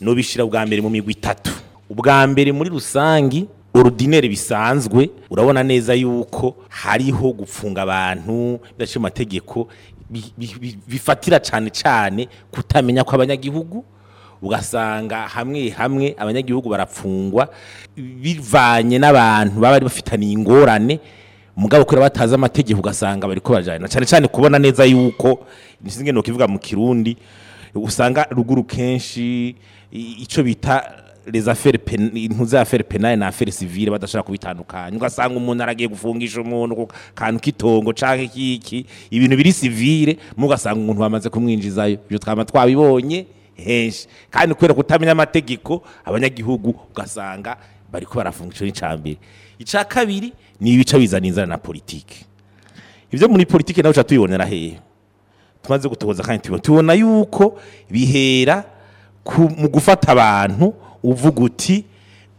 nubishyira ubwa mbere mu migwi itatu ubwa mbere muri rusange orudineri bisanzwe urabona neza yuko hariho gufunga abantu bidashe mu mategeko bifatira cyane cyane kutamenya abanyagihugu ugasanga hamwe hamwe abanyagihugu barapfungwa bivanye n'abantu baba bari bafitaniye ingorane mugabo kubera batazi amategeko ugasanga bari kubajyana cyane cyane kubona neza yuko ni ukivuga mu kirundi usanga ruguru kenshi icyo bita reza afere impunzi za afere penali na afere sivile badashaka kubitandukanya ugasanga umuntu aragiye gufungisha umuntu ku kantu k'itongo canke kiki ibintu biri sivile mugasanga umuntu bamaze kumwinjizayo ibyo twaba twabibonye henshi kandi kubera kutamenya amategeko abanyagihugu ugasanga bari kuba ico n'ica mbere ica kabiri ni ibica bizana inzara na politiki. ibyo muri politiki nawe uca tubibonera hehe tumaze gutohoza kandi tubona yuko bihera mu gufata abantu uvuga uti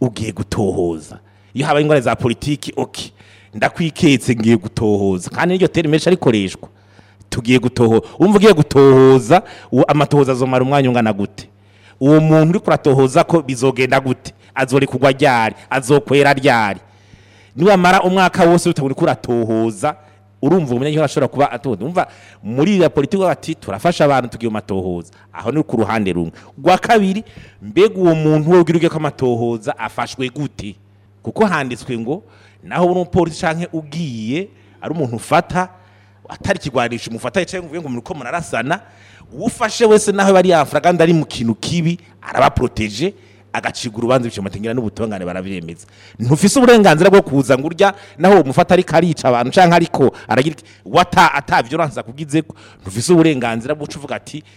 ugiye gutohoza iyo habaye indwara za politiki oke ndakwiketse ngiye gutohoza kandi n'iryo teri menshi rikoreshwa tugiye gutohoza wumva ugiye gutohoza amatohoza azomara umwanya ungana gute uwo muntu uri kuratohoza ko bizogenda gute azore kugwa ryari azokwera ryari niwamara umwaka wose utabona uko uratohoza urumva umunyagihugu ashobora kuba atohoza umva muri iriya politiki bati turafasha abantu tugiye amatohoza aho ni ku ruhande rumwe rwa kabiri mbega uwo muntu we ubwira ko amatohoza afashwe gute kuko handitswe ngo naho umupolisi cyangwa ugiye ari umuntu ufata atari ikigwanisho umufata yicaye ngo ngo muriko murarasana uwufashe wese naho bari yafura kandi ari mu kintu kibi arabaporoteje agacibwa urubanza bityo amategura n'ubutungane barabyemeza ntufise uburenganzira bwo kuza ngo urya naho umufata mufata ariko arica abantu cyangwa ariko aragira wata atabyo uranza kubwize ko ntufise uburenganzira bwo kuvuga ati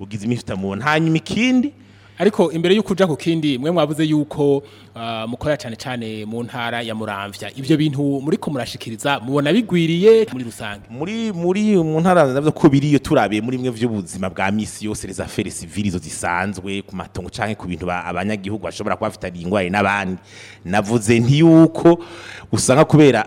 ugize imifita mu hanyuma ikindi ariko imbere y'uko ujya ku kindi mwe mwabuze yuko ah, mukora cyane cyane mu ntara ya muramvya ibyo bintu muri ko murashikiriza mubona bigwiriye muri rusange muri muri mu ntara navyo ko biriyo turabiye muri mwe vy'ubuzima bwa misi yose les affaires civiles zisanzwe ku matongo canke ku bintu abanyagihugu bashobora kuba bafitanye n'abandi navuze nti yuko usanga kubera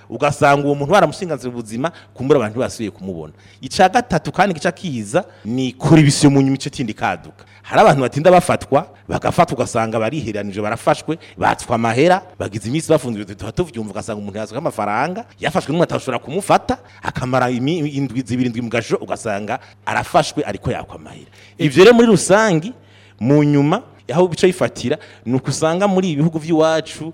ugasanga uwo muntu waramusinganze ubuzima kumbura abantu basubiye kumubona icya gatatu kandi gica kiza ni kuri kuribisyo mu nyumico tindi kaduka hari abantu batinda bafatwa bagafata ugasanga bariheranije barafashwe batswa amahera bagize iminsi bafunzwe tuba tuvyumva ugasanga umuntu yaswe amafaranga yafashwe n'umuntu atashobora kumufata akamara indwi zibiri mu gasho ugasanga arafashwe ariko yakwa amahera ivyo rero muri rusange mu nyuma aho bica yifatira ni uko usanga muri ibi bihugu by'iwacu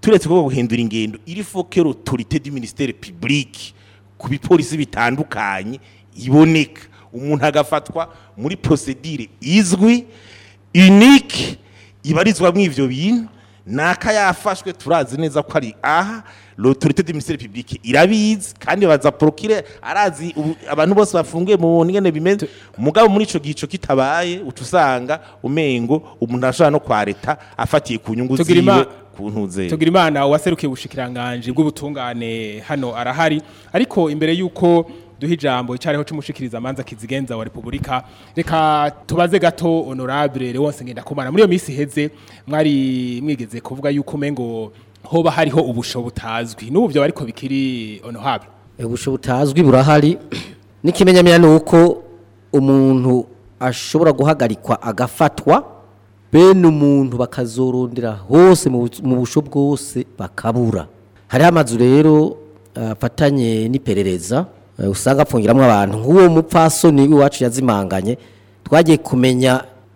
turetse ko guhindura ingendo iri foke l'autorité du ministère public ku bipolisi bitandukanye iboneka umuntu agafatwa muri procedure izwi unike ibarizwa mu ibyo bintu ni yafashwe turazi neza ko ari aha l'autorité de ministère public irabizi kandi baza procure arazi abantu bose bafungiye mu ngene bimeze mugabo muri ico gico kitabaye ucusanga umengo umuntu ashaka no kwa leta afatiye ku nyungu ziwe kuntuze tugira imana waserukiye gushikiranganje bw'ubutungane hano arahari ariko imbere yuko duhe ijambo icyariho cy'umushikirizamanza kizigenza wa repubulika reka tubaze gato honorable wose ngenda kumara muri iyo minsi heze mwari mwigeze kuvuga yuko mengo hoba hariho ubusho butazwi n'ubu byo ariko bikiri honorable eh, ubusho butazwi burahari n'ikimenyamira ni uko umuntu ashobora guhagarikwa agafatwa bene umuntu bakazorondera hose mu busho bwose bakabura Hari amazu rero afatanye n'iperereza Eh, usanga apfungiramo abantu nk'uwo mupfasoni w'iwacu yazimanganye twagiye kumenya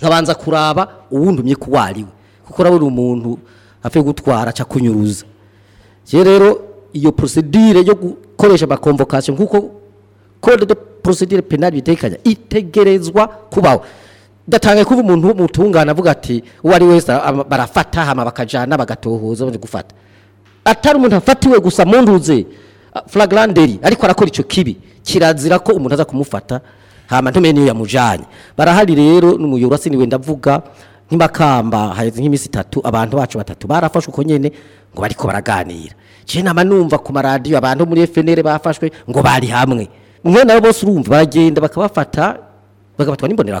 urabanza kuraba uwundumye ko uwo ari kuko urabona umuntu avuye gutwara aca kunyuruza rero iyo porosidire yo gukoresha amakomvokasiyo nkuko kode de porosidire penali bitekanya itegerezwa kubaho datanga kuba umuntu w'umutungana avuga ati uwo ari wese barafata hano bakajyana bagatohoza baje gufata atari umuntu afatiwe gusa munduze ah, flagranderi ariko arakora icyo kibi kirazira ko umuntu aza kumufata hama ntumene yamujanye barahari rero n'umuyurasi niwe ndavuga nk'imakamba haheze nk'imisi itatu abantu bacu batatu barafashwe uko nyine ngo bariko baraganira je nama numva ku maradiyo abantu muri FNL bafashwe ngo bari hamwe mwe nabo bose urumva baragenda bakabafata bakabatwa n'imbonera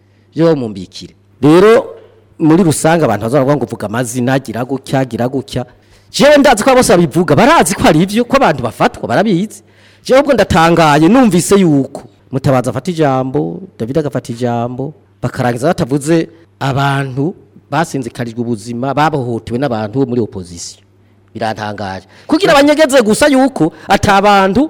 byo mumbikire rero muri rusange abantu bazavuga ngo vuga amazina agira gutya agira gutya jewe ndazi ko bose babivuga barazi ko hari ibyo ko abantu bafatwa barabizi jewe ubwo ndatangaye numvise yuko mutabazi afata ijambo david agafata ijambo bakarangiza batavuze abantu basinzikarijwe ubuzima babohotewe n'abantu bo muri opozisiyo biratangaje kugira abanyegeze gusa yuko atabantu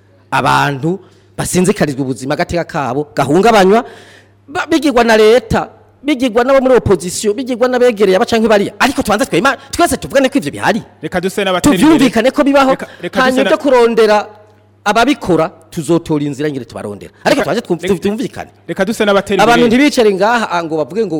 abantu basinzikarizwa ubuzima gateka kabo gahungabanywa bigirwa na leta bigirwa n'abo muri opposition bigirwa n'abegereye abacanke bariya ariko tubanza twema twese tuvugane ko ivyo bihari reka duse n'abateri tuvyumvikane ko bibaho hanyuma byo kurondera ababikora tuzotora inzira ngire tubarondera ariko tubanze twumvikane reka duse n'abateri abantu ntibicare ngaha ngo bavuge ngo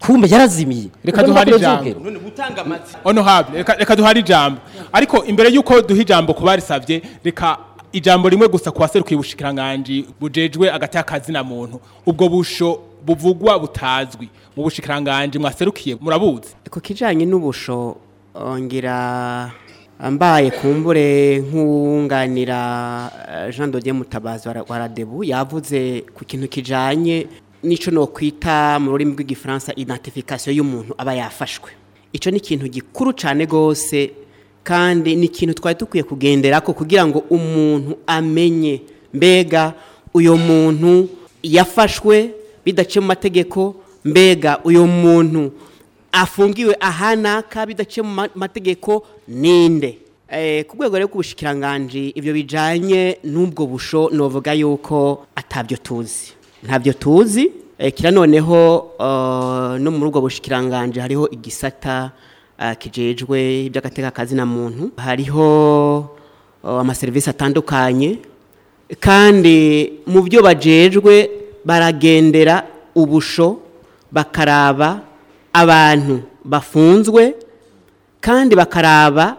kumbe yarazimiye reka duhari ijambo none gutanga reka duhari ijambo ariko imbere yuko duha ijambo kubarisabye reka ijambo rimwe gusa kubaserukiye ubushikiranganje bujejwe agatakazi na muntu ubwo busho buvugwa butazwi mu bushikiranganje mwaserukiye murabuzi ku kijanye n'ubusho ongira ambaye kumbure nkunganira eh, Jean Dodier Mutabazi wa Radebu yavuze ku kintu kijanye n'icyo nokwita mu rurimi rw'igifaransa identification y'umuntu aba yafashwe icyo ni ikintu gikuru cyane rwose kandi ni ikintu twari dukwiye kugendera ko kugira ngo umuntu amenye mbega uyu muntu yafashwe bidaciye mu mategeko mbega uyu muntu afungiwe ahanaka bidaciye mu mategeko ninde eh, ku rwego rero rw'ubushikiranganji ibyo bijyanye n'ubwo busho ni yuko atabyo tuzi ntabyo tuzi eh, kira noneho eh, no mu rugo bushikiranganje hariho igisata eh, kijejwe na muntu hariho amaserivisi atandukanye kandi mu byo bajejwe baragendera ubusho bakaraba abantu bafunzwe kandi bakaraba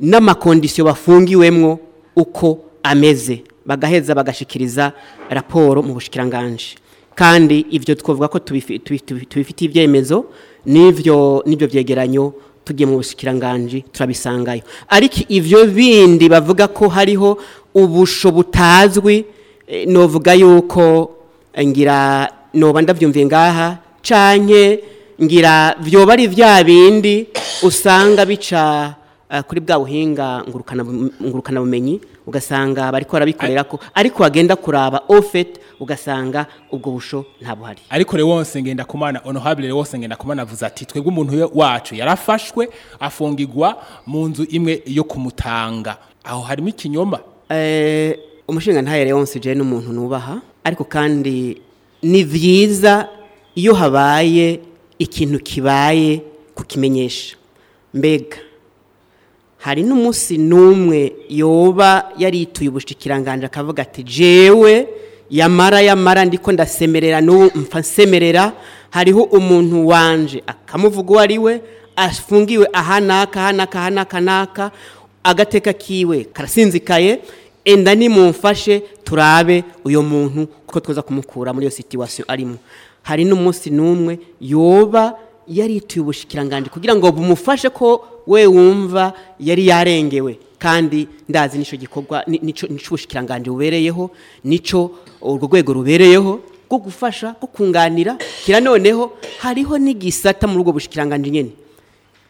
n'amakondisiyo bafungiwemo uko ameze bagaheza bagashikiriza raporo mu bushikiranganje kandi ibyo twavuga ko tubifitiye ibyemezo n'ibyo n'ibyo byegeranyo tugiye mu bushikiranganje turabisangayo ariko ibyo bindi bavuga ko hariho ubusho butazwi eh, novuga yuko eh, ngira noba ndabyumviye ngaha canke ngira vyoba ari bya bindi usanga bica eh, kuri bwa buhinga ngurukanabumenyi ugasanga bari barabikorera ko ariko wagenda kuraba ofeti ugasanga ubwo busho buhari ariko rero wose kumana onohabire wose ngenda kumana avuze ati twebwe umuntu wacu yarafashwe afungirwa mu nzu imwe yo kumutanga aho harimo ikinyoma eh, umushinga ntahere wonse jene n'umuntu nubaha ariko kandi ni byiza iyo habaye ikintu kibaye kukimenyesha mbega hari n'umunsi n'umwe yoba yarituye ubushikiranganje akavuga ati jewe yamara yamara ndiko ndasemerera n'ubu nsemerera hariho umuntu wanje akamuvuga uwo ari we afungiwe ahanaka n'aka aha n'aka agateka kiwe karasinzikaye enda nimumfashe turabe uyu muntu kuko tuza kumukura muri iyo situwasiyo arimo hari n'umunsi n'umwe yoba yari yituye ubushikiranganje kugira ngo bumufashe ko we wumva yari yarengewe kandi ndazi nicyo gikorwa nicyo ubushikiranganje bubereyeho nicyo urwo rwego rubereyeho rwo gufasha rwo kunganira kira noneho hariho n'igisata muri ubwo bushikiranganje nyine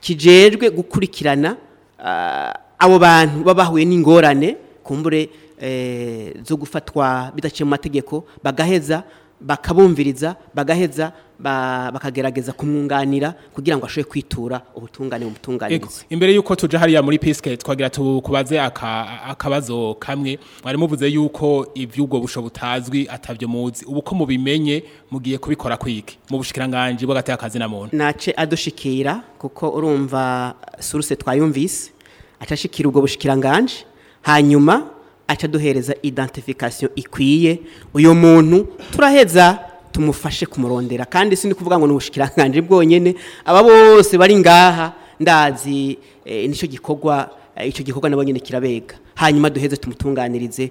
kijejwe gukurikirana ah, abo bantu babahuye n'ingorane kumbure eh, zo gufatwa bidaciye mu mategeko bagaheza bakabumviriza bagaheza bakagerageza kumwunganira kugira ngo ashobore kwitura ubutungane mu butunganirize imbere y'uko tujya hariya muri pisket twagira tukubaze akabazo kamwe mwari muvuze yuko iby'ubwo busho butazwi atabyo muzi ubuko mubimenye mugiye kubikora kwiki mu bushikiranganji bw'agatakazi na muntu nace adushikira kuko urumva suruse twayumvise acashikira ubwo bushikiranganji hanyuma aca duhereza identification ikwiye uyu muntu turaheza tumufashe kumurondera kandi si kuvuga ngo ni ubushikiranganje bwonyine aba bose bari ngaha ndazi eh, nicyo gikorwa eh, icyo gikorwa nabo nyine kirabega hanyuma duheze tumutunganirize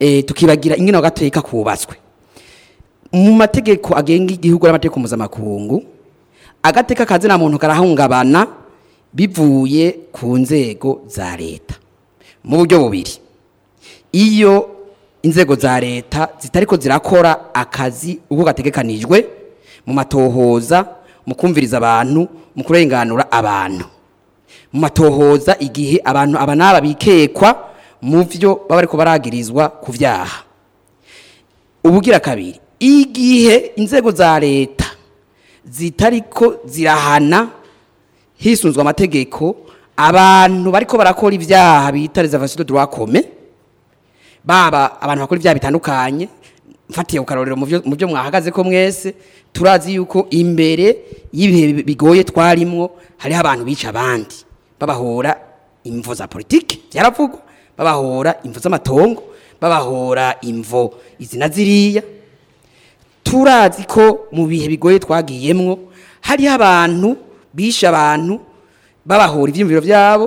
eh, tukibagira ingano gateka kubatswe mu mategeko agenga igihugu n'amategeko mpuzamakungu agateka kazina muntu karahungabana bivuye ku nzego za leta mu buryo bubiri iyo inzego za leta zitariko zirakora akazi uko gategekanijwe mu matohoza mu kumviriza abantu mu kurenganura abantu mu matohoza igihe abantu aba n'aba bikekwa mu byo baba ariko baragirizwa ku byaha ubugira kabiri igihe inzego za leta zitariko zirahana hisunzwe amategeko abantu bariko barakora ibyaha bita reservation de droit baba abantu bakora ibyaha bitandukanye mfatiye ku karorero mu byo mwahagaze ko mwese turazi yuko imbere y'ibihe bigoye twarimwo hariho abantu bica abandi babahora imvo za politiki byaravugwa babahora imvo z'amatongo babahora imvo izina ziriya turazi ko mu bihe bigoye twagiyemwo hariho abantu bishe abantu babahora ibyiyumviro byabo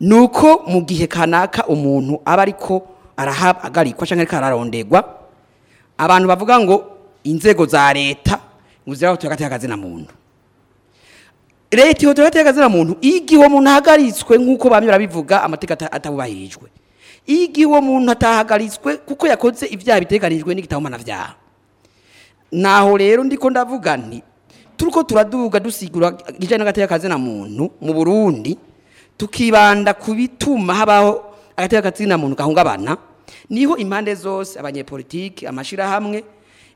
ni uko mu gihe kanaka umuntu aba ariko arahagarikwa cyangwa ariko ararondegwa abantu bavuga ngo inzego za leta ngo turagati y'akazina muntu leta iyo turagati y'akazina muntu igihe uwo ahagaritswe nk'uko bamwe barabivuga amategeko atabubahirijwe igihe uwo muntu atahagaritswe kuko yakoze ibyaha biteganyijwe n'igitabo mpanabyaha naho rero ndiko ndavuga nti turuko turaduga dusigura ijana n'agateka kazina muntu mu burundi tukibanda ku bituma habaho agateka kazina muntu gahungabana niho impande zose abanyepolitike amashyirahamwe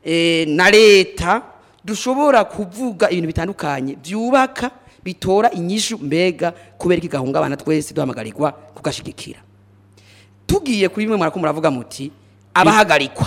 eh, na leta dushobora kuvuga ibintu bitandukanye byubaka bitora inyishu mbega kubera iki gahungabana twese duhamagarirwa kugashyigikira tugiye kuri bimwe muravuga muti abahagarikwa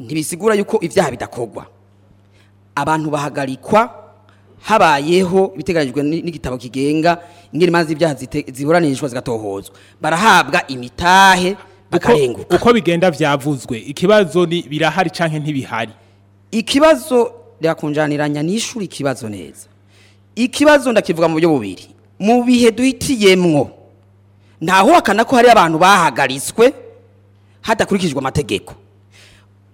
ntibisigura yuko ibyaha bidakogwa abantu bahagarikwa habayeho ibiteganyijwe n'igitabo kigenga ingeri imanza ibyaha ziburanishwa zigatohozwa barahabwa imitahe bakarenguka uko bigenda byavuzwe ikibazo ni birahari cyangwa ntibihari ikibazo rirakunjaniranya n'ishuri ikibazo neza ikibazo ndakivuga mu buryo bubiri mu bihe duhitiyemwo ntahubakana ko hari abantu bahagaritswe hadakurikijwe amategeko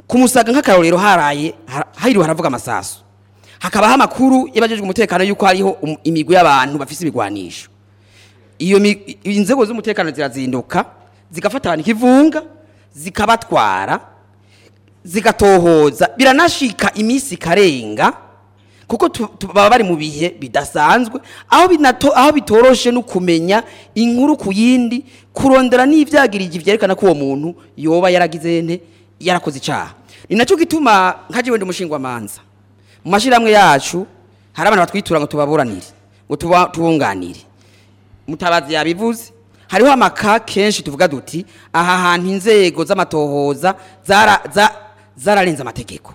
ku musaga nk'akarorero haraye hahiriwe haravuga amasasu hakabaho amakuru y'abajejwe umutekano y'uko hariho um, imigwi y'abantu bafise ibigwanisho iyo inzego z'umutekano zirazinduka zigafata abantu ikivunga zikabatwara zigatohoza biranashika iminsi ikarenga kuko baba bari mu bihe bidasanzwe aho aho bitoroshe no kumenya inkuru ku yindi kurondera igihe byerekana ko uwo muntu yoba yaragize yarakoze icyaha ni nacyo gituma nka wenda umushingamanza mu mashyirahamwe yacu hari abantu batwitura ngo tubaburanire ngo tubunganire mutabazi yabivuze hariho amaka kenshi tuvuga duti aha hantu inzego z'amatohoza zararenze amategeko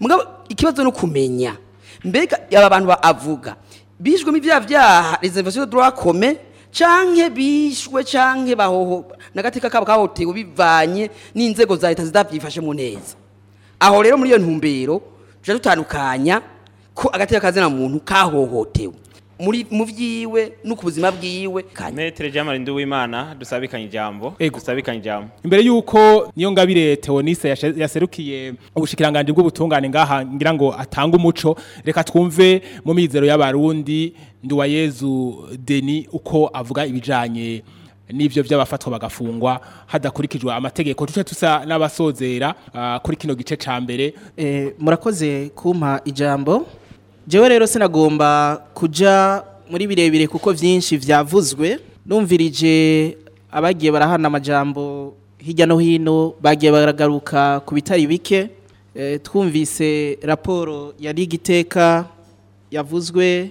mugabo ikibazo no kumenya mbega yaba bantu avuga bishwemo ibyaha byaha reservation de droit commun canke bishwe canke bahoho nagateka kabo kahotewe bivanye n'inzego za leta zidavyifashe mu neza aho rero muri iyo ntumbero tujya dutandukanya ko agateka kazina muntu kahohotewe muri mu byiwe no ku buzima bwiwe metere jamari w'imana dusabikanye ijambo dusabikanye ijambo imbere y'uko niyo ngabire teonise yaserukiye ubushikiranganje bw'ubutungane ngaha ngira ngo atanga umuco reka twumve mu mizero y'abarundi nduwa yezu deni uko avuga ibijanye n'ivyo vy'abafatwa bagafungwa hadakurikijwe amategeko tuce tusa n'abasozera ah, kuri kino gice cya mbere eh, murakoze kumpa ijambo jewe rero sinagomba kujya muri birebire kuko byinshi byavuzwe numvirije abagiye barahana amajambo hirya no hino bagiye baragaruka ku bitari bike eh, twumvise raporo ya ligiteka yavuzwe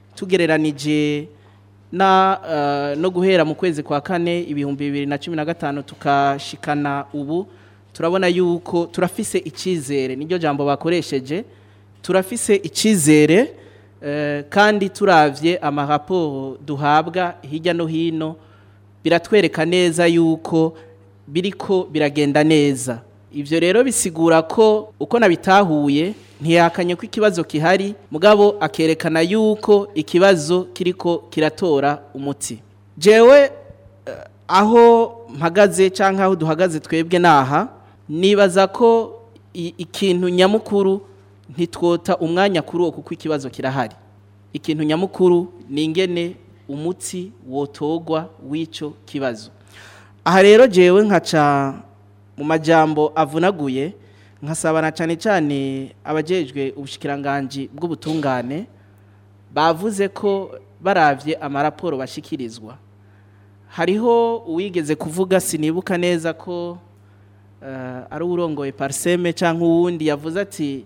tugereranije eh, no guhera mu kwezi kwa kane ibihumbi bibiri na cumi na gatanu tukashikana ubu turabona yuko turafise icyizere niryo jambo bakoresheje turafise icyizere Eh, kandi turabye amaraporo duhabwa hirya no hino biratwereka neza yuko biriko biragenda neza ibyo rero bisigura ko uko nabitahuye ntiyakanye ko ikibazo gihari mugabo akerekana yuko ikibazo kiriko kiratora umuti jewe eh, aho mpagaze cyangwa aho duhagaze twebwe naha nibaza ko ikintu nyamukuru ntitwota umwanya kuri uwo kuko ikibazo kirahari ikintu nyamukuru ni ingene umutsi wotogwa w'icyo kibazo aha rero jewe nkaca mu majyambo avunaguye nkasabana cyane cyane abajejwe ubushikiranganji bw'ubutungane bavuze ko barabye amaraporo bashyikirizwa hariho uwigeze kuvuga sinibuka neza ko eh, ari uwurongoye pariseme cyangwa uwundi yavuze ati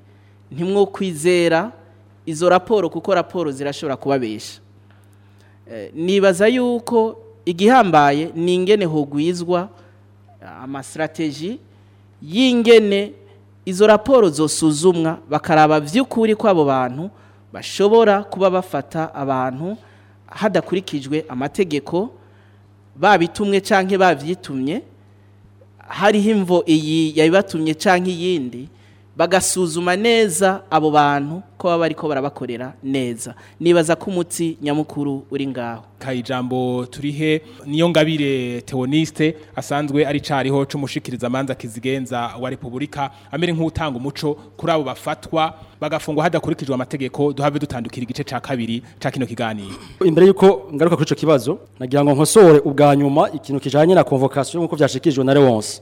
ntimwokwizera izo raporo kuko raporo zirashobora kubabesha eh, nibaza yuko igihambaye ni ingene hugwizwa amasitrategi ah, y'ingene izo raporo zosuzumwa bakaraba by'ukuri kw’abo bantu bashobora kuba bafata abantu hadakurikijwe amategeko babitumwe cyangwa babyitumye hariho imvo iyi yabibatumye cyangwa iyindi bagasuzuma neza abo bantu ko baba bari barabakorera neza nibaza ko umutsi nyamukuru uri ngaho kayi jambo turihe niyo ngabire Theoniste asanzwe ari cariho cumushikiriza manza kizigenza wa Republika amere nk'utanga umuco kuri abo bafatwa bagafungwa hadakurikijwe amategeko duhave dutandukira igice cya kabiri cya kino kiganiro imbere yuko ngaruka kuri ico kibazo nagira ngo nkosore ubwa nyuma ikintu kijanye na convocation nkuko vyashikijwe na Leonce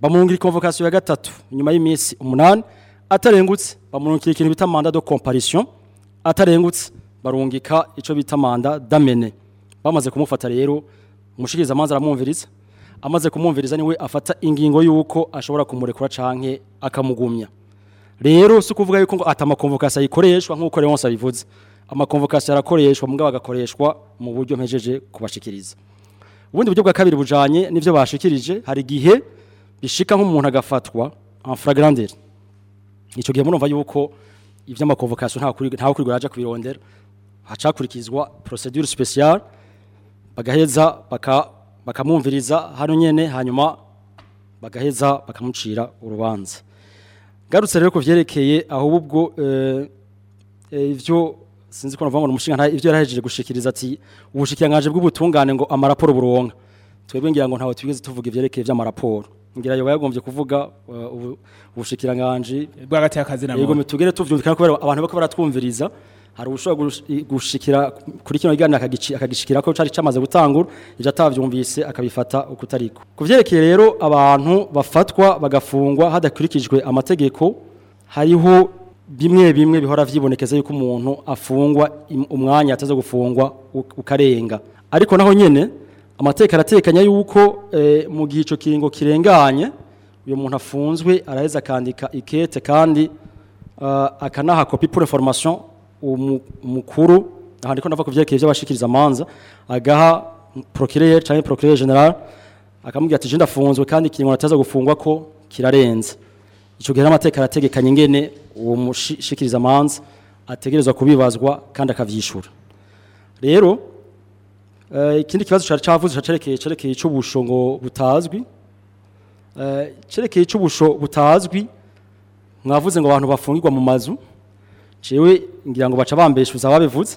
bamurungira ikonvokation ya gatatu nyuma y'iminsi umunani atarengutse bamurungikira ikintu bita manda do komparisiyo atarengutse barungika icyo bita manda damene bamaze kumufata rero umushikiriza amanza aramwumviriza amaze kumwumviriza niwe afata ingingo y'uko ashobora kumurekura canke akamugumya rero si ukuvuga yuko ngo ati amakomvokasiyo ayikoreshwa nk'uko rero abivuze amakomvokasiyo arakoreshwa mugabo agakoreshwa mu buryo mpejeje kubashikiriza ubundi buryo bwa kabiri bujanye n'ibyo bashikirije hari igihe bishika nk'umuntu agafatwa en flagrandere icyo gihe murumva yuko iby'amakovokasiyo ntawe kuri rwaje kubirondera hacakurikizwa porosedure sipesiyare bagaheza bakamwumviriza hano nyine hanyuma bagaheza bakamucira urubanza garutse rero ku byerekeye ubwo eh, eh, ibyo sinzi ko navuga ngo umushinga ibyo yarahejeje gushikiriza ati ubushikiranganje bw'ubutungane ngo amaraporo buronka twebwe ngira ngo ntawe tugeze tuvuga ibyerekeye by'amaraporo ngira yoba yagombye kuvuga uh, ubushikiranganji bw'agatakazi na yego mitugere tuvyumvikana kubera abantu bako baratwumviriza hari ushobora gushikira kuri kino gihano akagishikira ko cari camaze gutangura ivyo atavyumvise akabifata ukutariko kuvyerekeye rero abantu bafatwa bagafungwa hadakurikijwe amategeko hariho bimwe bimwe bihora vyibonekeza yuko umuntu afungwa umwanya ataza gufungwa ukarenga ariko naho nyene amateka aratekanya yuko eh, mu gihe icyo kiringo kirenganye uyu muntu afunzwe araheza akandika ikete kandi eh, akanahakopi pure foromasiyo umukuru aha ndi kubona ko byerekeye by'abashikiriza amanza agaha porokirere cyangwa porokirere generale akamubwira ati jenda afunzwe kandi ikiringo ataza gufungwa ko kirarenze icyo gihe n'amateka arategekanya ingene uwo mushikiriza amanza ategerezwa kubibazwa kandi akabyishyura rero Eh, ikindi kibazo cyari cyavuze cyerekeye cyerekeye cy'ubusho ngo butazwi eh, cyerekeye cy'ubusho butazwi mwavuze ngo abantu bafungirwa mu mazu jewe ngira ngo baca bambeshuza babivuze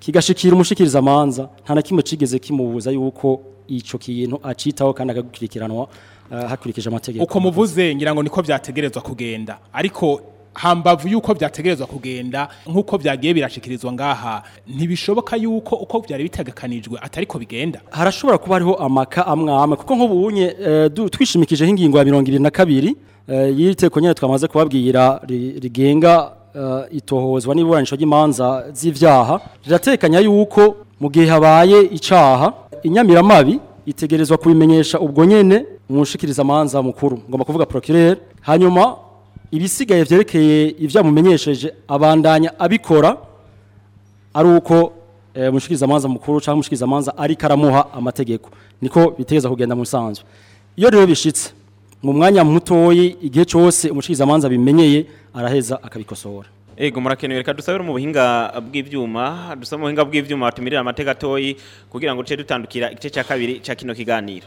kigashikira umushikiriza amanza nta na kimwe kimubuza yuko icyo kintu acitaho kandi akagukurikiranwa ah, hakurikije amategeko uko muvuze ngira ngo niko byategerezwa kugenda ariko hambavu yuko byategerezwa kugenda nk'uko byagiye birashikirizwa ngaha ntibishoboka yuko uko byari bitagakanijwe atari ko bigenda harashobora kuba ariho amaka amwe amwe kuko nk'ubu unye eh, twishimikijeho ingingo ya mirongo irindwi na kabiri eh, y'iri teko nyine twamaze kubabwira rigenga eh, itohozwa n’iburanisho ry'imanza z'ibyaha riratekanya yuko mu gihe habaye icaha mabi itegerezwa kubimenyesha ubwo nyine umushikiriza amanza mukuru ngomba kuvuga procureur hanyuma ibisigaye byerekeye ibyo yamumenyesheje abandanya abikora ari uko umushikirizamanza eh, mukuru cyangwa Mushikiza umushikirizamanza ari karamuha amategeko niko biteza kugenda mu bisanzwe iyo rero bishyitse mu mwanya mutoyi igihe cyose umushikirizamanza bimenyeye araheza akabikosora ego murakenewe reka dusabire mu buhinga bw'ibyuma dusabe mu buhinga bw'ibyuma tumirire amateka atoyi kugira ngo duce dutandukira igice cya kabiri cya kino kiganiro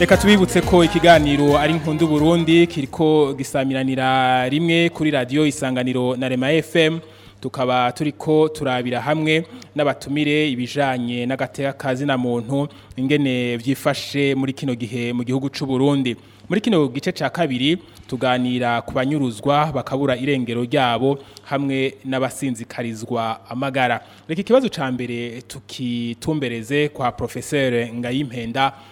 reka tubibutse ko ikiganiro ari nkundi Burundi kiriko gisamiranira rimwe kuri radio isanganiro na Rema FM tukaba turiko turabira hamwe n'abatumire ibijanye n'agateka kazi na muntu ingene byifashe muri kino gihe mu gihugu c'u Burundi muri kino gice cya kabiri tuganira ku banyuruzwa bakabura irengero ryabo hamwe n'abasinzikarizwa amagara reka ikibazo cya mbere tukitumbereze kwa porofeseri ngayimpenda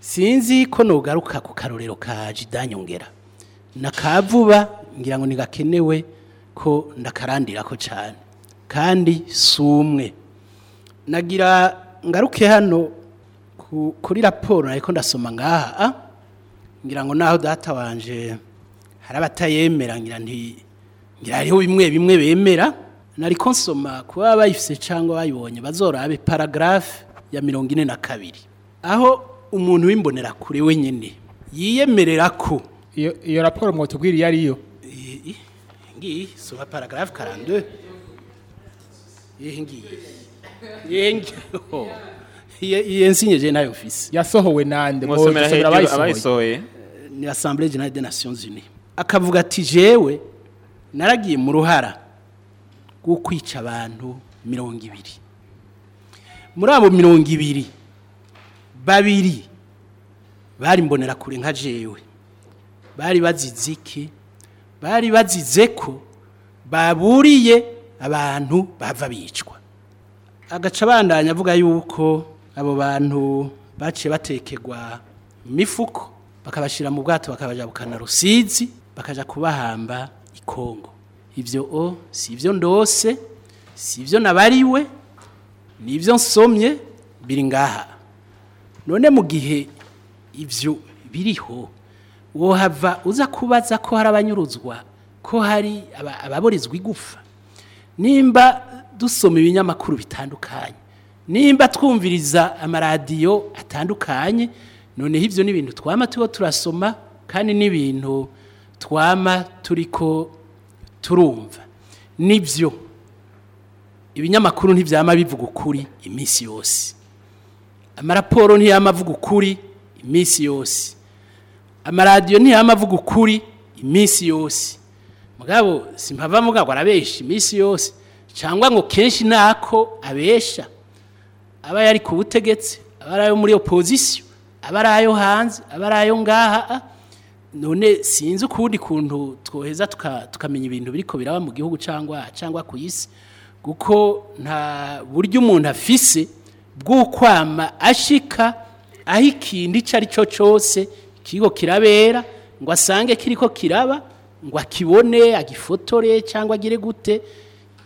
sinzi ko nugaruka ku karorero ka jidanyongera na vuba ngira ngo ntigakenewe ko ndakarandira ko cyane kandi si umwe nagira ngaruke hano kuri raporo ariko ndasoma ngaha ah? ngira ngo naho data wanje hari abatayemera ngira ngira hariho bimwe bimwe bemera nari konsoma kuba bayifise cyangwa bayibonye bazorabe paragarafu ya mirongo ine na kabiri aho umuntu w'imbonera kure we wenyine yiyemerera ko iyo raporo mwotubwira iyo ariyo ngiyi soba paragarafu karande iyi ngiyi iyi nsinyeje nayo mfise yasohowe nande mwosomera abayisohoye ni assemblée générale des nations unies akavuga ati jewe naragiye mu ruhara rwo kwica abantu mirongo ibiri muri abo mirongo ibiri babiri bari mbonera kure nka jewe bari bazize iki bari bazize ko baburiye abantu bava bicwa agaca abandanya avuga yuko abo bantu baciye batekegwa mifuko bakabashyira mu bwato bakabajya rusizi bakaja kubahamba ikongo ivyo o si ivyo ndose si ivyo nabariwe ni ivyo nsomye biri ngaha none mu gihe ivyo biriho wo hava uza kubaza ko hari abanyuruzwa ko hari ababorezwa igufa nimba dusoma ibinyamakuru bitandukanye nimba twumviriza amaradiyo atandukanye noneho ibyo ni ibintu turasoma kandi n'ibintu twama turi turumva nibyo ibinyamakuru ntibyama bivuga ukuri imisi yose amaraporo ntiyama avuga ukuri iminsi yose amaradiyo ntiyama avuga ukuri iminsi yose mugabo si mpava mugabo arabesha iminsi yose cyangwa ngo kenshi ntako abesha aba yari ku butegetsi aba muri opozisiyo aba hanze aba ari ayo ngaha ah. none sinzi ukundi kuntu twoheza tukamenya ibintu biriko biraba mu gihugu cyangwa cyangwa ku isi kuko nta buryo umuntu afise bw'ukwama ashika aho ikintu icyo ari cyo cyose kigo kirabera ngo asange kiriko kiraba ngo akibone agifotore cyangwa agire gute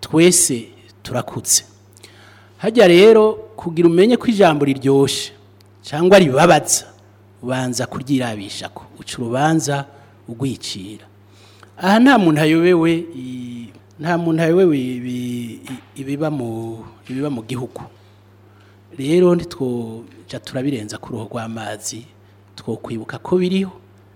twese turakutse hajya rero kugira umenye ko ijambo riryoshye cyangwa ribabaza ubanza kuryirabisha ko uca urubanza ugwicira aha nta muntu ayobewe nta muntu ayobewe ibiba mu mu gihugu rero ntitwoja turabirenza ku ruhu rw'amazi twokwibuka ko biriho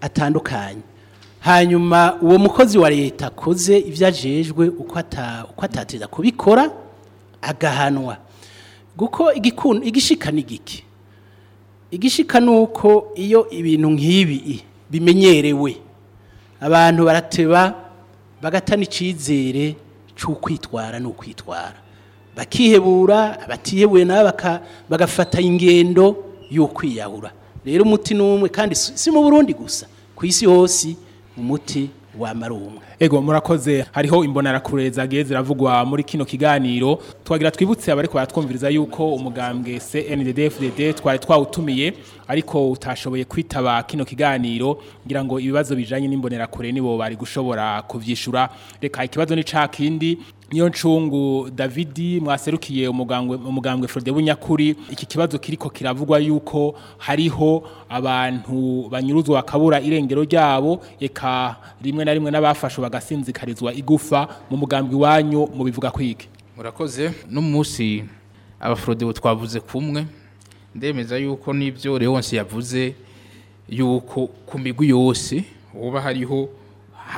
atandukanye hanyuma uwo mukozi wa leta akoze ibyo ajejwe uko atateza kubikora agahanwa kuko igishikana igishika ni uko iyo ibintu nk'ibi bimenyerewe abantu barateba bagatana icyizere cy'ukwitwara n'ukwitwara bakihebura abatihebuye nabo bagafata ingendo y'ukwiyahura rero umuti ni umwe kandi si mu burundi gusa ku isi hose umuti wa umwe ego murakoze hariho imbonarakure zagiye ziravugwa muri kino kiganiro twagira twibutse abariko baratwumviriza yuko umugambwe CNDD-FDD twari twawutumiye ariko utashoboye kwitaba kino kiganiro ngira ngo ibibazo bijanye n'imbonerakure nibo bari gushobora kuvyishura reka ikibazo ni ca kindi niyo ncungu Davidi mwaserukiye umugambwe umugambwe Frode Bunyakuri iki kibazo kiriko kiravugwa yuko hariho abantu banyuruzwa akabura irengero ryabo eka rimwe na rimwe n'abafashwe bagasinzikarizwa igufa mu mugambi wanyu mu bivuga kwige murakoze no munsi twavuze kumwe ndemeza yuko n'ibyo rero yavuze yuko ku migwi yose uba hariho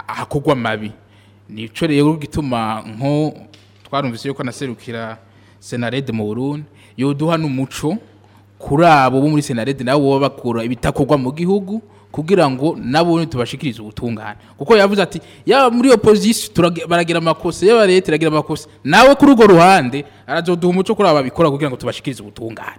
hakorwa mabi. nicyo rero gituma nko twarumvise yuko anaserukira senarede mu Burundi yoduha n'umuco kuri abo bo muri senarede nabo baba bakora ibitakorwa mu gihugu kugira ngo nabo tubashikirize ubutungane kuko yavuze ati yaba muri opozisiyo baragira amakosa yaba leta iragira amakosa nawe kuri urwo ruhande arazoduha umuco kuri aba babikora kugira ngo tubashikirize ubutungane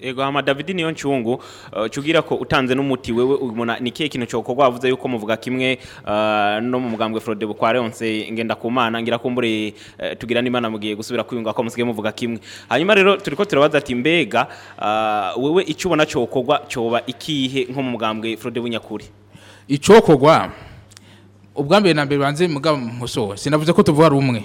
yego ama David niyo ncyungu eh, cyugira ko utanze n'umuti wewe ubona ni kihe kintu cyoko wavuze yuko muvuga kimwe eh, no mu mugambwe Frode kwa Leonce ngenda kumana ngira kumbure eh, tugira n'Imana mugiye gusubira kwiyunga ko musigaye muvuga kimwe hanyuma rero turiko turabaza ati mbega wewe icyo ubona cyokogwa cyoba ikihe nko mu mugambwe Frode Bunyakuri icokogwa ubwa mbere na mbere banze mugabo musoho sinavuze ko tuvuga rumwe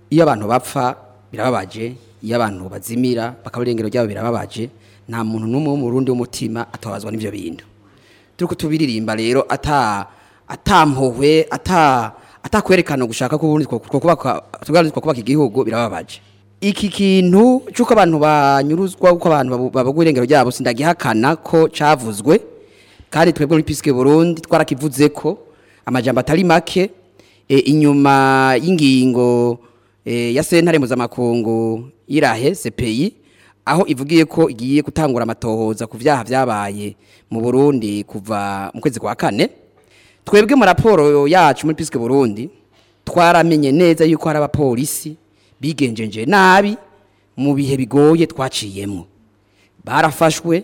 iyo abantu bapfa birababaje iyo abantu bazimira bakaba irengero ryabo birababaje nta muntu n'umwe wo mu rundi w'umutima atabazwa n'ibyo bintu turi kutubiririmba rero atampuhwe atakwerekana gushaka kubaka igihugu birababaje iki kintu cy'uko abantu banyuruzwa kuko abantu babagwa irengero ryabo sindagihakana ko cyavuzwe kandi twebwe muri pisike burundi twarakivuze ko amajambo atari make e, inyuma y'ingingo e, ya sentare mpuzamakungu y'irahe sepeyi aho ivugiye ko igiye gutangura amatohoza ku byaha byabaye mu burundi kuva mu kwezi kwa kane twebwe mu raporo yacu muri pisike burundi twaramenye neza yuko hari abapolisi bigenjenje nabi mu bihe bigoye twaciyemo barafashwe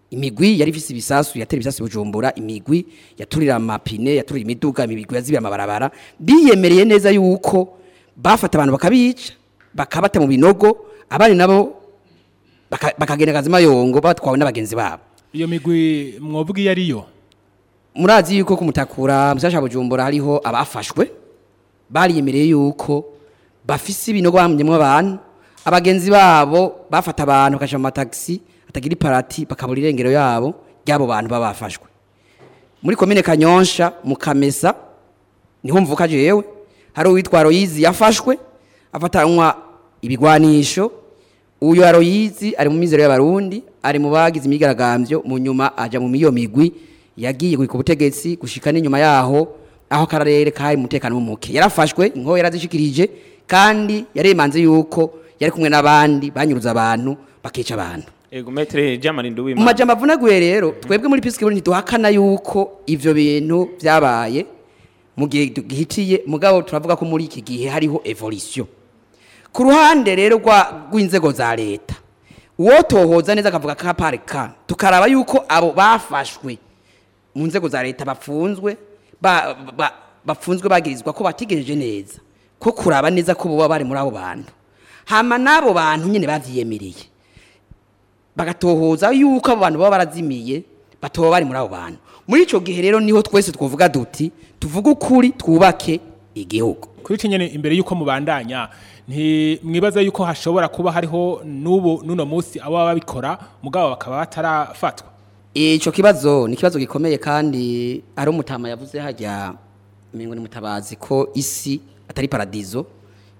imigwi yari ifite ibisasu yatera ibisasu bujumbura imigwi yaturira amapine yaturira imiduga imigwi yazibiye amabarabara biyemereye neza yuko bafata abantu bakabica bakabata mu binogo abandi nabo bakagenda akazimayongo batwawe n'abagenzi babo iyo migwi mwobwiye ariyo murazi yuko kumutakura mushyashya bujumbura hariho abafashwe bariyemereye yuko bafise ibinogo bambyemo abantu abagenzi babo bafata abantu bakajya mu matagisi batagira iparati bakabura irengero yabo ry'abo bantu baba bafashwe muri komine kanyonsha mu kamesa niho mvuka jewe hari uwitwa royizi yafashwe afatanwa ibigwanisho uyu aroyizi ari mu mizero y'abarundi ari mu bagize imyigaragambyo mu nyuma ajya mu iyo migwi yagiye ku butegetsi gushika n'inyuma yaho aho akarere kari umutekano w'umuke yarafashwe inkoho yarazishikirije kandi yaremanze yuko yari kumwe n'abandi banyuruza abantu bakica abantu ego metre avunaguye rero twebwe muri peace kiburi ntiduhakana yuko ibyo bintu byabaye mu gihe gihitiye mugabo turavuga ko muri iki gihe hariho evolution ku ruhande rero rw'inzego za leta uwo tohoza neza akavuga ka parika tukaraba yuko abo bafashwe mu nzego za leta bafunzwe bafunzwe bagirizwa ko bategereje neza ko kuraba neza ko baba bari muri abo bantu hama n'abo bantu nyine babyiyemereye bagatohoza yuko abo bantu baba barazimiye batoba bari muri abo bantu muri icyo gihe rero niho twese twavuga duti tuvuge ukuri twubake igihugu kuri kinyine imbere y'uko mubandanya ntimwibaza yuko hashobora kuba hariho n'ubu n'uno munsi aba babikora mugabo bakaba batarafatwa icyo kibazo ni ikibazo gikomeye kandi ari umutama yavuze hajya ngo ni mutabazi ko isi atari paradizo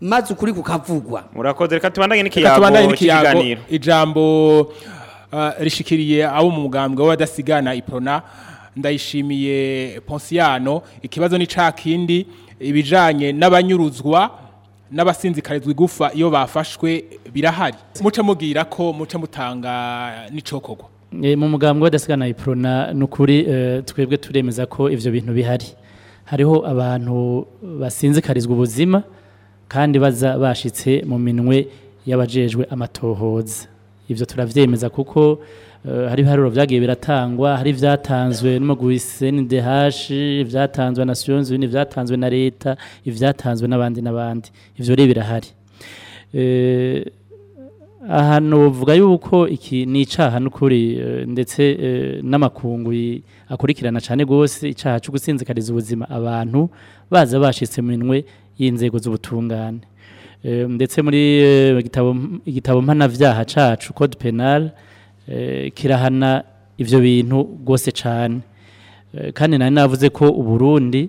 maze ukuri kukavugwa murakoze reka tubandanye n'ikiyago cy'ikiganiro ijambo Euh, rishikiriye abo mu mugambwe w'abadasigana iprona ndayishimiye Ponciano ikibazo ni ca kindi ibijanye n'abanyuruzwa n'abasinzikarizwa igufa iyo bafashwe birahari muce mubwira ko muce mutanga n'icokogwa eh, mu mugambwe w'adasigana iprona ni ukuri eh, twebwe turemeza ko ibyo bintu bihari hariho abantu basinzikarizwa ubuzima kandi baza bashyitse mu minwe y'abajejwe amatohoza ibyo turabyemeza kuko eh, hari ibiharuro byagiye biratangwa hari ibyatanzwe n'umugwi CNDH byatanzwe na Nations Unies ibyatanzwe na leta ibyatanzwe n'abandi n'abandi ivyo rero birahari eh, ahantu novuga yuko iki ni icaha n'ukuri eh, ndetse n'amakungu akurikirana cyane gose icaha cyo gusinzikariza ubuzima abantu baza bashitse mu minwe y'inzego z'ubutungane Eh, ndetse muri eh, igitabo mpanabyaha cacu code penal eh, kirahana ibyo bintu rwose cyane kandi nari navuze ko uburundi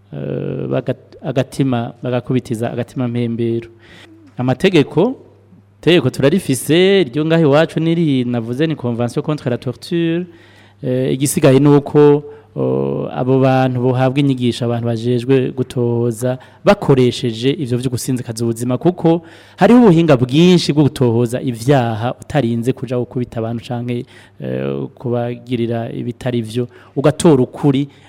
eh, agatima bagakubitiza agatima mpembero amategeko tegeko turarifise iryo ngaho iwacu n'iri navuze ni convention contre la torture eh, igisigaye ni uko abo bantu bohabwa inyigisho abantu bajejwe gutohoza bakoresheje ibyo byo gusinzikaza ubuzima kuko hariho ubuhinga bwinshi bwo gutohoza ibyaha utarinze kujya gukubita abantu cyangwa e, kubagirira ibitari byo ugatora ukuri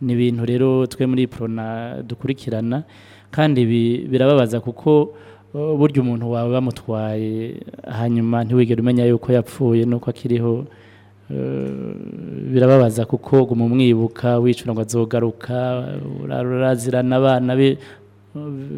ni ibintu rero twe muri prona dukurikirana kandi birababaza kuko eh, burya umuntu wawe bamutwaye hanyuma ntiwigere umenya yuko yapfuye nuko akiriho eh, birababaza kuko guma umwibuka wicura ngo azogaruka urazirana abana be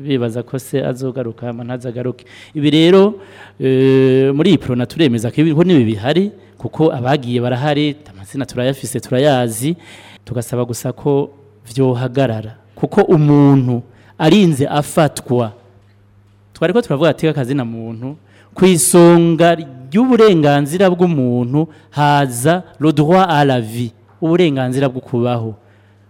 bibaza ko se azogaruka ntazagaruke ibi rero eh, muri iyi porona turemeza ko ibiho n'ibi bihari kuko abagiye barahari amazina turayafise turayazi tugasaba gusa ko vyohagarara kuko umuntu arinze afatwa twari ko turavuga ati akazina muntu ku isonga ry'uburenganzira bw'umuntu haza le droit à la vie uburenganzira bwo kubaho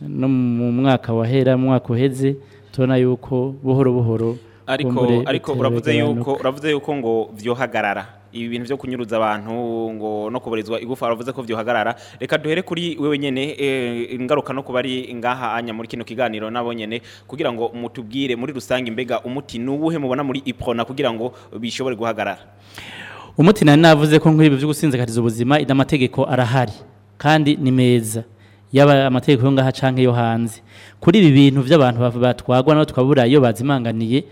no mu mwaka wahera mu mwaka uheze tubona yuko buhoro buhoro ariko ariko uravuze yuko uravuze yuko ngo byohagarara ibi bintu byo kunyuruza abantu ngo no kubarizwa igufa uravuze ko byohagarara reka duhere kuri wewe nyene ingaruka eh, no kuba ari ngaha anya muri kino kiganiro nabo nyene kugira ngo mutubwire muri rusange mbega umuti nuwuhe mubona muri iprona kugira ngo bishobore guhagarara umuti nari navuze ko nk'ibi byo gusinzakariza ubuzima idamategeko arahari kandi ni meza yaba amategeko yo ngaha canke yo hanze kuri ibi bintu by'abantu batwagwa no twabura iyo bazimanganiye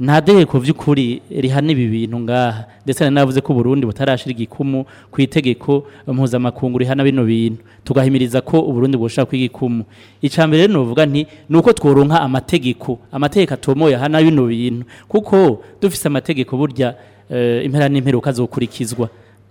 nta by'ukuri rihana ibi bintu ngaha ndetse navuze ko Burundi butarashira igikumu ku itegeko mpuzamakungu rihana bino bintu tugahimiriza ko Burundi bushaka kw'igikumu icambere rero nuvuga nti ni uko tworonka amategeko amategeko atomoye hana bino bintu kuko dufise amategeko burya eh, impera n'imperuka zokurikizwa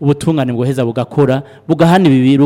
ubutungane bwoheza bugakora bugahana ibi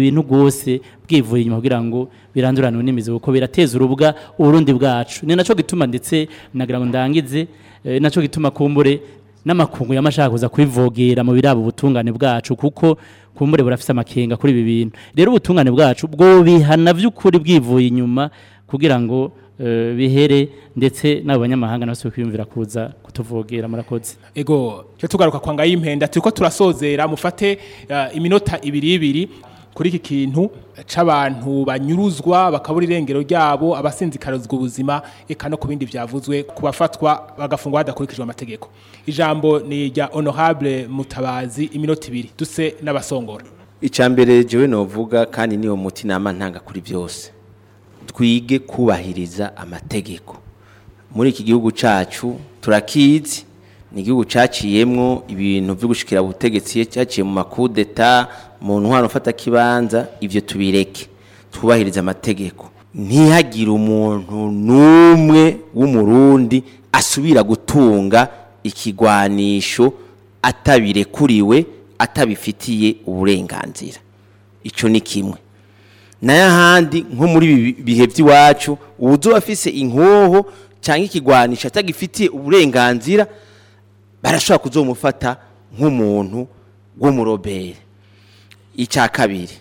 bintu rwose bwivuye inyuma kugira ngo biranduranwe n'imizi kuko birateza urubwa uburundi bwacu ni nacyo gituma ndetse nagira ngo ndangize eh, nacyo gituma kumbure n'amakungu y'amashaka kuza kwivogera mu birabo ubutungane bwacu kuko kumbure burafise amakenga kuri ibi bintu rero ubutungane bwacu bwo bihana by'ukuri bwivuye inyuma kugira ngo eh, bihere ndetse n'abanyamahanga nabo kwiyumvira kuza kutuvogera murakoze ego cyo tugaruka kwa ngayimpenda turiko turasozera mufate eh, iminota ibiri ibiri kuri iki kintu cy’abantu banyuruzwa bakabura irengero ryabo abasinzikarizwa ubuzima eka no ku bindi byavuzwe ku bafatwa bagafungwa hadakurikijwe amategeko ijambo ni irya honorable mutabazi iminota ibiri duse n'abasongora icya mbere jewe novuga kandi niyo muti nama ntanga kuri byose twige kubahiriza amategeko muri iki gihugu cacu turakizi ni igihugu cyaciyemo ibintu byo gushyikira ubutegetsi cyaciye mu makudeta mu ntwaro ufata kibanza ibyo tubireke twubahiriza amategeko ntihagire umuntu n'umwe w'umurundi asubira gutunga ikigwanisho atabirekuriwe atabifitiye uburenganzira icyo ni kimwe nayo nko muri ibi bihe by'iwacu ubu afise inkoho cyangwa ikigwanisho atagifitiye uburenganzira barashobora kuzomufata nk'umuntu w'umuroberi icya kabiri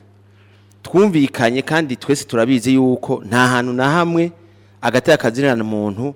twumvikanye kandi twese turabizi yuko nta hantu na hamwe agati kazinana umuntu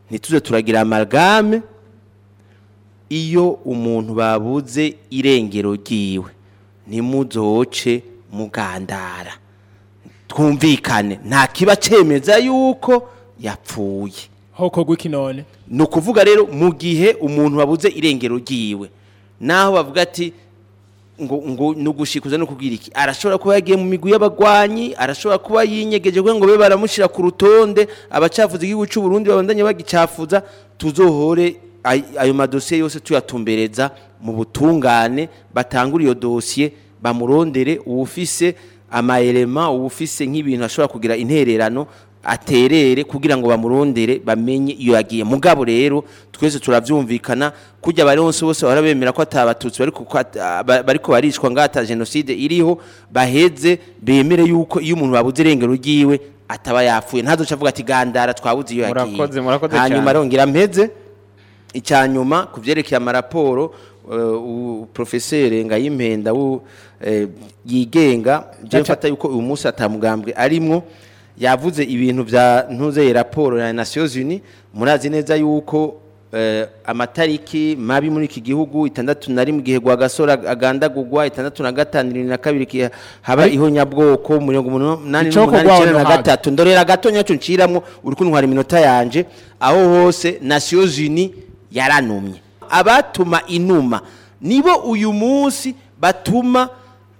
ntituze turagira amalgame iyo umuntu babuze irengero ry'iwe ntimuzoce mugandara twumvikane nta kiba cyemeza yuko yapfuye hoko gwiki none ni ukuvuga rero mu gihe umuntu wabuze irengero ryiwe naho bavuga ati ngo ngo ni ugushikuza no kubwira iki arashobora kuba yagiye mu migwi y'abagwanyi arashobora kuba yinyegeje kugira ngo be baramushyira ku rutonde abacafuzi igihugu cy'u Burundi babandanye bagicafuza tuzohore ayo madosiye yose tuyatumbereza mu butungane batangura iyo dosiye bamurondere uwufise amayelema uwufise nk'ibintu ashobora kugira intererano aterere kugira ngo bamurondere bamenye iyo yagiye mugabo rero twese turabyumvikana kujya abari bose bose barabemera ko atabatutsi bariko barishwa ngo ata iriho baheze bemere yuko iyo umuntu babuze irengero ry'iwe ataba yapfuye ntaduce avuga ati gandara twabuze iyo yagiye hanyuma arongera mpeze icyanyuma ku byerekeye amaraporo eh, profeseri ngayimpenda eh, yigenga byo mfata yuko uyu munsi atamugambwe arimo yavuze ibintu bya ntuzeye raporo ya Nations Unies murazi neza yuko eh, amatariki mabi muri iki gihugu itandatu na rimwe igihe gasora agandagurwa itandatu na gatanu na kabiri igihe haba ihonyabwoko mirongo umunani n'umunani na gatatu ndorera gato nyacyo nciramo uri kuntwara iminota yanjye aho hose Nations Unies yaranumye abatuma inuma nibo uyu munsi batuma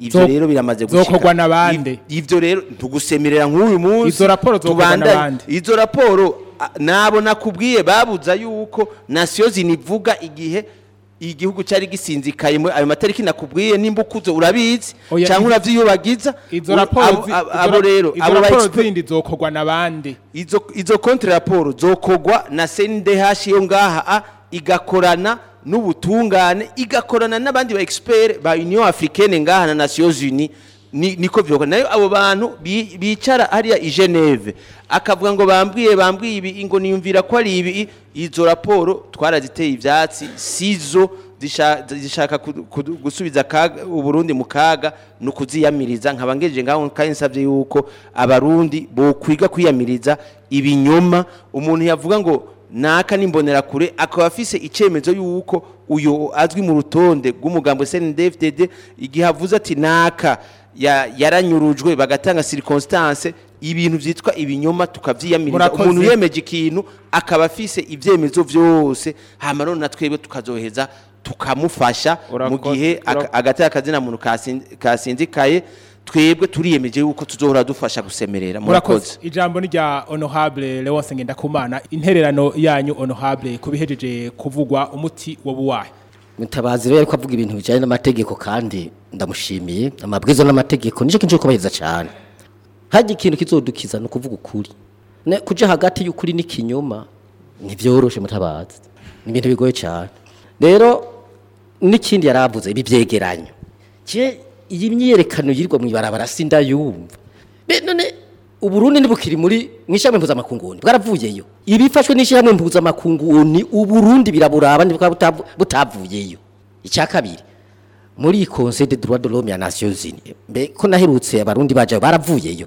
ibyo rero biramaze gushyirwa n'abandi ibyo rero tugusemerera nk'uyu munsi izo raporo zokorwa izo raporo nabo nakubwiye babuza yuko nasiyozini ivuga igihe igihugu cyari gisinzikaye ayo matariki nakubwiye nimba ukuze urabizi oh, cyangwa urabyiyubagiza izo raporo rero abo zindi zokorwa n'abandi izo konti raporo zokorwa na CNDH yo ngaha igakorana n'ubutungane igakorana n'abandi ba expert ba Union Africaine ngaha na Nations Unies niko bivuga nayo abo bantu bicara hariya i Geneve akavuga ngo bambwiye bambwiye ibi ngo niyumvira ko ari ibi izo raporo twaraziteye ibyatsi sizo zishaka gusubiza kaga uburundi mu kaga no kuziyamiriza nkaba ngejeje ngaho kandi nsabye yuko abarundi bokwiga kwiyamiriza ibinyoma umuntu yavuga ngo naka n'imbonerakure akaba afise icyemezo y'uko uyu azwi mu rutonde rw'umugambi wa igihe avuze ati naka yaranyurujwe bagatanga sirikonsitanse ibintu byitwa ibinyoma tukabyiyamiriza umuntu yemeje ikintu akaba afise ibyemezo byose hano na twebwe tukazoheza tukamufasha mu gihe agati akazina muntu kasinzikaye twebwe turiyemeje yuko tuzohora dufasha gusemerera murakoze ijambo ni rya honorable Leonce Ngendakumana intererano yanyu honorable kubihejeje kuvugwa umuti wa buwahe mutabazi rero ko avuga ibintu bijyanye n'amategeko kandi ndamushimiye amabwiriza n'amategeko nicyo kinshi kubahiriza cyane hajya ikintu kizodukiza ni ukuvuga ukuri kujya hagati y'ukuri n'ikinyoma ntibyoroshe mutabazi ni ibintu bigoye cyane rero n'ikindi yari avuze ibi byegeranyo iyi myiyerekano yirwa mu ibarabara sinda yumva none uburundi ntibukiri muri mu ishyirahamwe mpuzamakungu bwaravuyeyo ibifashwe n'ishyirahamwe mpuzamakungu uburundi biraburaba butavuyeyo icya kabiri muri conseil de droit ya nations ko naherutse abarundi bajayo baravuyeyo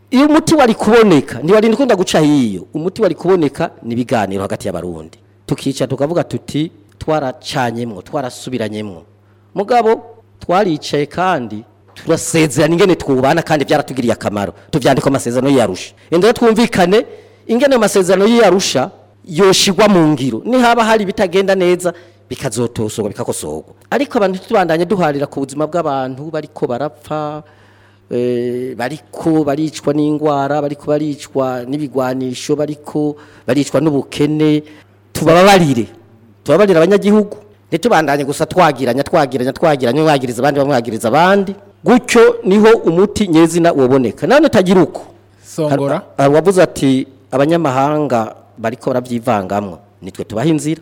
iyo umuti wari kuboneka ntibarinde ukunda guca hiyo umuti wari kuboneka n'ibiganiro hagati y'abarundi tukica tukavuga tuti twaracanyemo twarasubiranyemo mugabo twaricaye kandi turasezerana ingene twubana kandi byaratugiriye akamaro tubyandika amasezerano y'iyarusha rero twumvikane ingene amasezerano y'iyarusha yoshigwa mu ngiro nihaba hari ibitagenda neza bikazotosorwa bikakosorwa ariko abantu tubandanye duharira ku buzima bw'abantu bariko barapfa eh, bariko baricwa n'indwara bariko baricwa n'ibigwanisho bariko baricwa n'ubukene tubababarire tubabarire abanyagihugu ntitubandanye gusa twagiranya twagiranya twagiranya wagiriza abandi bamwagiriza abandi gutyo niho umuti nyezina uboneka none utagira uko songora wabuze ati abanyamahanga bari ko barabyivangamo nitwe tubaha inzira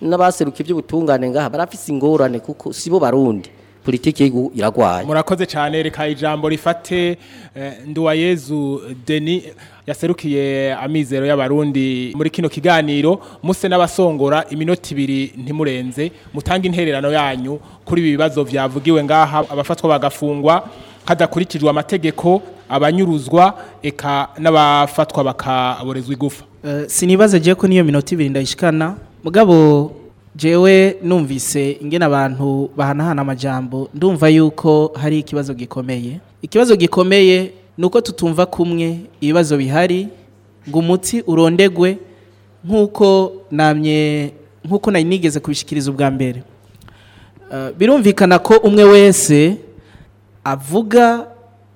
n'abaseruka iby'ubutungane ngaha barafise ingorane kuko si barundi politiki y'igihugu iragwaye murakoze cyane reka ijambo rifate eh, nduwayezu deni yaserukiye amizero y'abarundi muri kino kiganiro muse n'abasongora iminota ibiri ntimurenze mutanga intererano yanyu kuri ibi bibazo byavugiwe ngaha abafatwa bagafungwa hadakurikijwe amategeko abanyuruzwa eka n'abafatwa bakaborezwa igufa eh, sinibaze agiye ko niyo minota ibiri ndayishikana mugabo jewe numvise ingene abantu bahanahana amajambo ndumva yuko hari ikibazo gikomeye ikibazo gikomeye ni uko tutumva kumwe ibibazo bihari ngo umuti urondegwe nk'uko namye nk'uko nari nigeze kubishikiriza ubwa mbere eh, birumvikana ko umwe wese avuga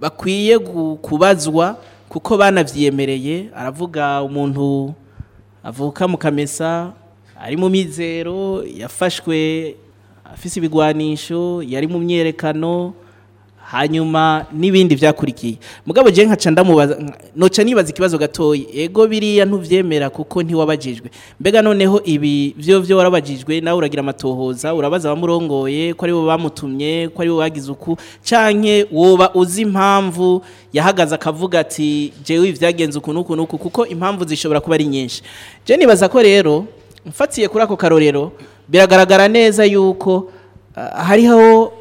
bakwiye kubazwa kuko banabyemereye aravuga umuntu avuka mu kamesa ari mu mizero yafashwe afise ibigwanisho yari mu myerekano hanyuma n'ibindi byakurikiye mugabo je nkaca ndamubaza noca nibaza ikibazo gatoyi ego biriya ntubyemera kuko ntiwabajijwe mbega noneho ibi byo vyo warabajijwe nawe uragira amatohoza urabaza abamurongoye ko aribo bamutumye ko aribo bagize uku canke woba uzi impamvu yahagaze akavuga ati jewe ivyagenze uku n'uku n'uku kuko impamvu zishobora kuba ari nyinshi je nibaza ko rero mfatiye kuri ako karorero biragaragara neza yuko ah, hariho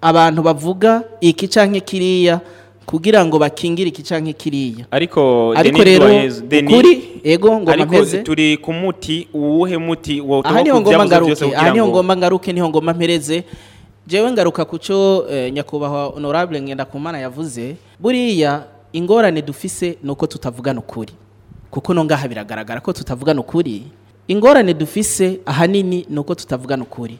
abantu bavuga iki cyangwa kiriya kugira ngo bakingire iki cyangwa kiriya ariko rero kuri ego ngoma mpeze turi ku muti uwuhe muti aha niho ngoma ngaruke aha niho ngoma ngaruke niho ngoma mpereze jewe ngaruka ku cyo eh, nyakubahwa honorable ngendakumana yavuze buriya ingorane dufise ni uko tutavugana ukuri kuko ngaha biragaragara ko tutavugana ukuri ingorane dufise ahanini ni uko tutavugana ukuri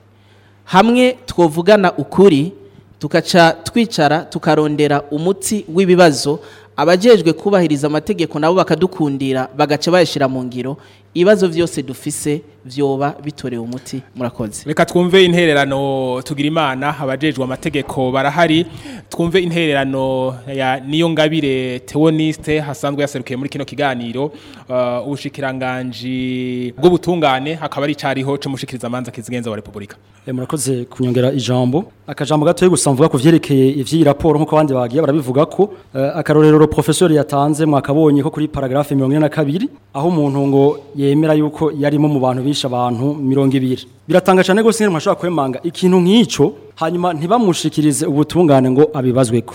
hamwe twavugana ukuri tukaca twicara tukarondera umuti w'ibibazo abajejwe kubahiriza amategeko nabo bakadukundira bagaca bayashyira mu ngiro ibibazo byose dufise byoba bitorewe umuti murakoze reka twumve intererano tugira imana abajejwe amategeko barahari twumve intererano ya niyo ngabire teoniste hasanzwe yaserukiye muri kino kiganiro uh, ubushikiranganje bw'ubutungane hakaba ari icariho cy'umushikiriza manza kizigenza wa repubulika eh, murakoze kunyongera ijambo akajambo gatoye gusa mvuga ku vyerekeye ivyi raporo nkuko abandi bagiye barabivuga ko eh, akarorero professeur yatanze mwakabonye ko kuri na kabiri aho umuntu ngo yemera yuko yarimo mu bantu yigisha abantu mirongo ibiri biratangaje cyane rwose nyine kwemanga ikintu nk'icyo hanyuma ntibamushikirize ubutungane ngo abibazwe ko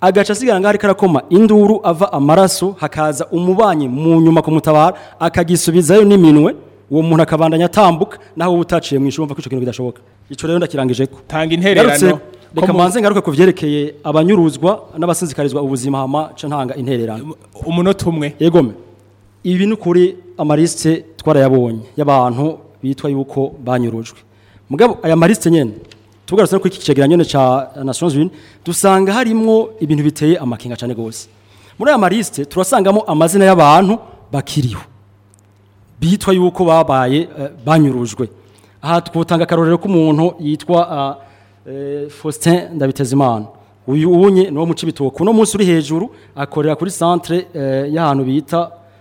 agaca asigara ngaho ariko arakoma induru ava amaraso hakaza umubanyi mu nyuma kumutabara akagisubizayo n'iminwe uwo muntu akabandanya atambuka naho uba utaciye mu ishuri wumva ko icyo kintu bidashoboka icyo rero ndakirangije ko tanga intererano reka manze ngaruke ku byerekeye abanyuruzwa n'abasizikarizwa ubuzima hama nca ntanga intererano umunota umwe yegome ibi ni ukuri amarisite twarayabonye y'abantu bitwa yuko banyurujwe mugabo aya marisite nyene tugarutse no kwiki cegeranyo ca Nations Unies dusanga harimo ibintu biteye amakinga cyane gose muri aya marisite turasangamo amazina y'abantu bakiriho bitwa yuko babaye eh, banyurujwe aha twotanga akarorero k'umuntu yitwa ah, eh, Faustin Ndabitezimana uyu unye no mu cibitoko no munsi uri hejuru akorera kuri centre eh, y'ahantu bita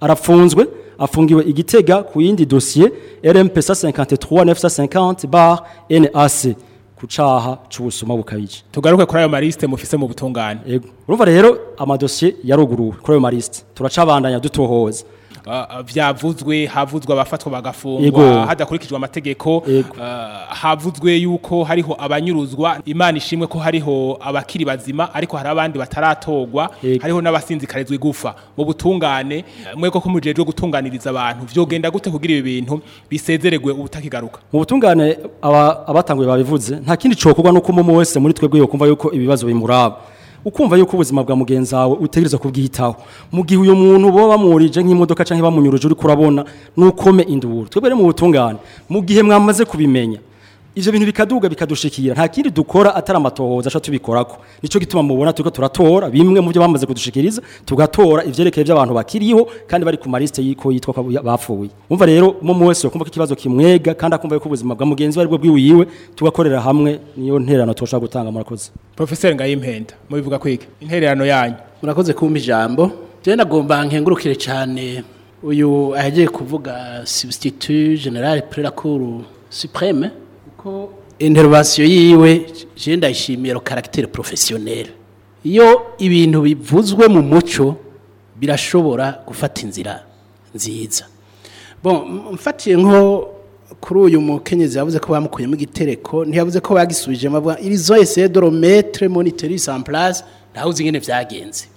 Arafunzwe. afungiwe igitega ku yindi dosiye rmp sa 53 950 bar nac ku caha c'ubusuma bukabije tugaruke kuri ayo mariste mufise mu butungane urumva rero amadosiye yaruguruwe kuri ayo mariste turacabandanya dutohoza byavuzwe havuzwe abafatwa bagafungwa hadakurikijwe amategeko uh, havuzwe yuko hariho abanyuruzwa imana ishimwe ko hariho abakiri bazima ariko hari abandi bataratogwa hariho n'abasinzikarizwe gufa mu butungane mwego ko mujejwe gutunganiriza abantu vyogenda gute kugira ibi bintu bisezeregwe ubutakigaruka mu butungane abatanguye babivuze nta kindi cokorwa nuko umuntu wese muri twebwe yokumva yuko ibibazo bimuraba ukumva yuko ubuzima bwa mugenzi wawe utegereza kubwitaho mu gihe uyu muntu baba bamurije nk'imodoka cyangwa bamunyuruje uri kurabona nukome induru twebwe mu butungane mu gihe mwamaze kubimenya ibyo bintu bikaduga bikadushikira nta kindi dukora atari amatohoza ashobora tubikorako nicyo gituma mubona turi turatora bimwe mu byo bamaze kudushikiriza tugatora ibyerekeye by'abantu bakiriho kandi bari ku marisite y'uko yitwa ko bapfuye wumva rero mu wese wakumva ko ikibazo kimwega kandi akumva ko ubuzima bwa mugenzi we aribwo bwiwiwe tugakorera hamwe niyo ntererano turashobora gutanga murakoze porofeseri ngayimpenda mubivuga kwiga intererano yanyu murakoze kumva ijambo rero nagomba nkengurukire cyane uyu agiye kuvuga sibisitituje la. purerakuru supreme ko interivasiyo yiwe je ndayishimira caractère professionnel iyo ibintu bivuzwe mu muco birashobora gufata inzira nziza bon mfatiye nko kuri uyu mukenyezi yavuze ko bamukuyemo igitereko ntiyavuze ko bagisubije mabwa iri zoese dorometre monitoris en place ndahuze ingene byagenze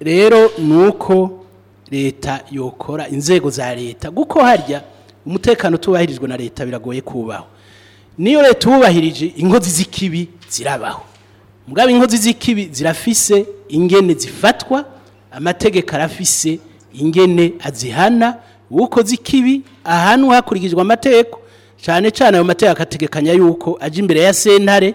rero ni uko leta yokora inzego za leta kuko harya umutekano utubahirijwe na leta biragoye kubaho niyo leta ubahirije inkozi z'ikibi zirabaho Mugabe inkozi z'ikibi zirafise ingene zifatwa amategeko arafise ingene azihana uko z'ikibi ahantu hakurikijwe amategeko cyane cyane ayo mategeko akategekanya yuko ajya imbere ya sentare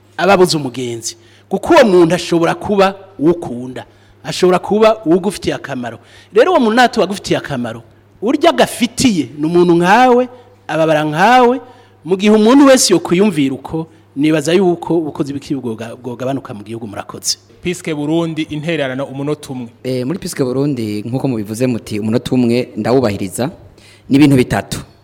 ababuze umugenzi kuko uwo muntu ashobora kuba ukunda ashobora kuba ugufitiye akamaro rero uwo muntu natwe agufitiye akamaro urya agafitiye ni umuntu nkawe ababara nkawe mu gihe umuntu wese yo kuyumvira uko nibaza yuko ubukozi bw'ikibugabanuka mu gihugu murakoze pisike burundi intererano umunota umwe eh, muri pisike burundi nk'uko mubivuze muti umunota umwe ndawubahiriza ni ibintu bitatu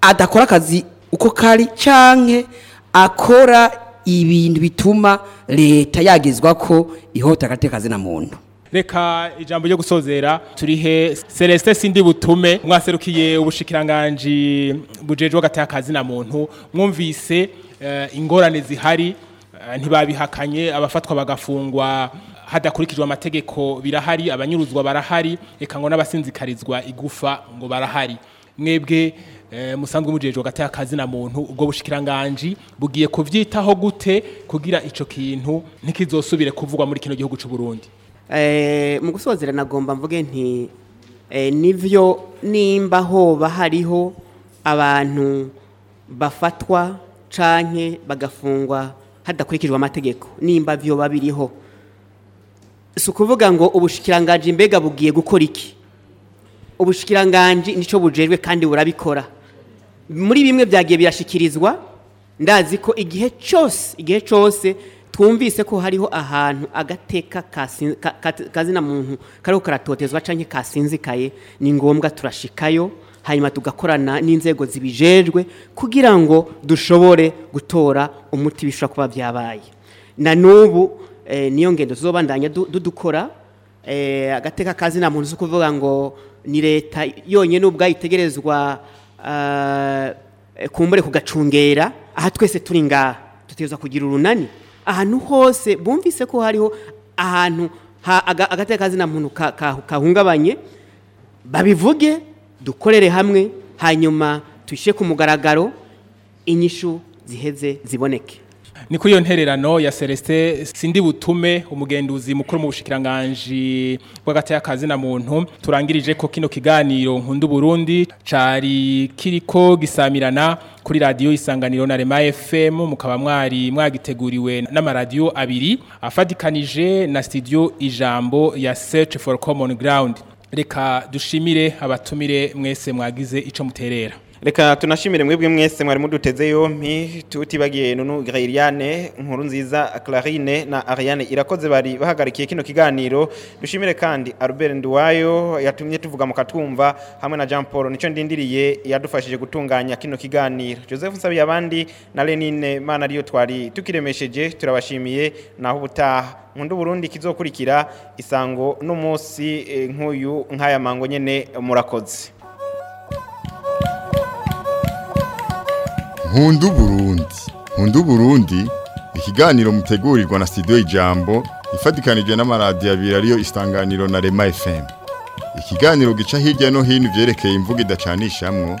adakora akazi uko kari cyangwa akora ibintu bituma leta yagezwa ko ihotera agati na muntu reka ijambo ryo gusozera turihe Celestin sindi butume mwaserukiye ubushikiranganje bujeje w'agatakazi na muntu mwumvise eh, ingorane zihari eh, ntibabihakanye abafatwa bagafungwa hadakurikijwe amategeko birahari abanyuruzwa barahari reka ngo n'abasinzikarizwa igufa ngo barahari mwebwe eh, musanzwe mujejwe hagati y'akazi na muntu ubwo bushikiranganji bugiye kubyitaho gute kugira icyo kintu ntikizosubire kuvugwa muri kino gihugu cy'u Burundi Eh, mu gusohozera nagomba mvuge nti eh, nibyo nimba hoba hariho abantu bafatwa canke bagafungwa hadakurikijwe amategeko nimba vyoba babiriho si ukuvuga ngo ubushikiranganji mbega bugiye gukora iki ubushikiranganji nicyo bujejwe kandi burabikora muri bimwe byagiye birashikirizwa ndazi ko igihe cyose igihe cyose twumvise ko hariho ahantu agateka kazina muntu kariho karatotezwa cyangwa kasinzikaye ni ngombwa turashikayo hanyuma tugakorana n'inzego zibijejwe kugira ngo dushobore gutora umuti bishobora kuba byabaye na n'ubu eh, niyo ngendo zobandanya dudukora eh, agateka kazina muntu zo kuvuga ngo ni leta yonyine ubwayo itegerezwa ah, kumbure kugacungera aha twese turi ngaha tuteza kugira urunani ahantu hose bumvise ko hariho ahantu agateka agatekazina muntu kahungabanye babivuge dukorere hamwe hanyuma tuyishe ku mugaragaro inyishu ziheze ziboneke ni kuri ntererano ya Celeste sindi butume umugenduzi mukuru mu bushikiranganji bw'agati y'akazi na muntu turangirije ko kino kiganiro nkunda Burundi cari kiriko gisamirana kuri radio isanganiro na Rema FM mukaba mwari mwagiteguriwe n'amaradiyo abiri afatikanije na studio ijambo ya Search for Common Ground reka dushimire abatumire mwese mwagize ico muterera reka tunashimire mwebwe mwese mwari muduteze yompi tutibagiye nunu Gairiane nkuru nziza Clarine na Ariane irakoze bari bahagarikiye kino kiganiro dushimire kandi Albert Nduwayo yatumye tuvuga mu katwumva hamwe na Jean Paul nico ndindiriye yadufashije gutunganya kino kiganiro Joseph Nsabi abandi na Lenine mana ariyo twari tukiremesheje turabashimiye naho ubutaha nkundu Burundi kizokurikira isango n'umunsi eh, nk'uyu nk'aya mango nyene murakoze nkunda uburundi nkunda uburundi ikiganiro mutegurirwa na studio ijambo ifatikanije n'amaradiyo abiri ariyo isanganiro na rema fm ikiganiro gica hirya no hino byerekeye imvugo idacanishamo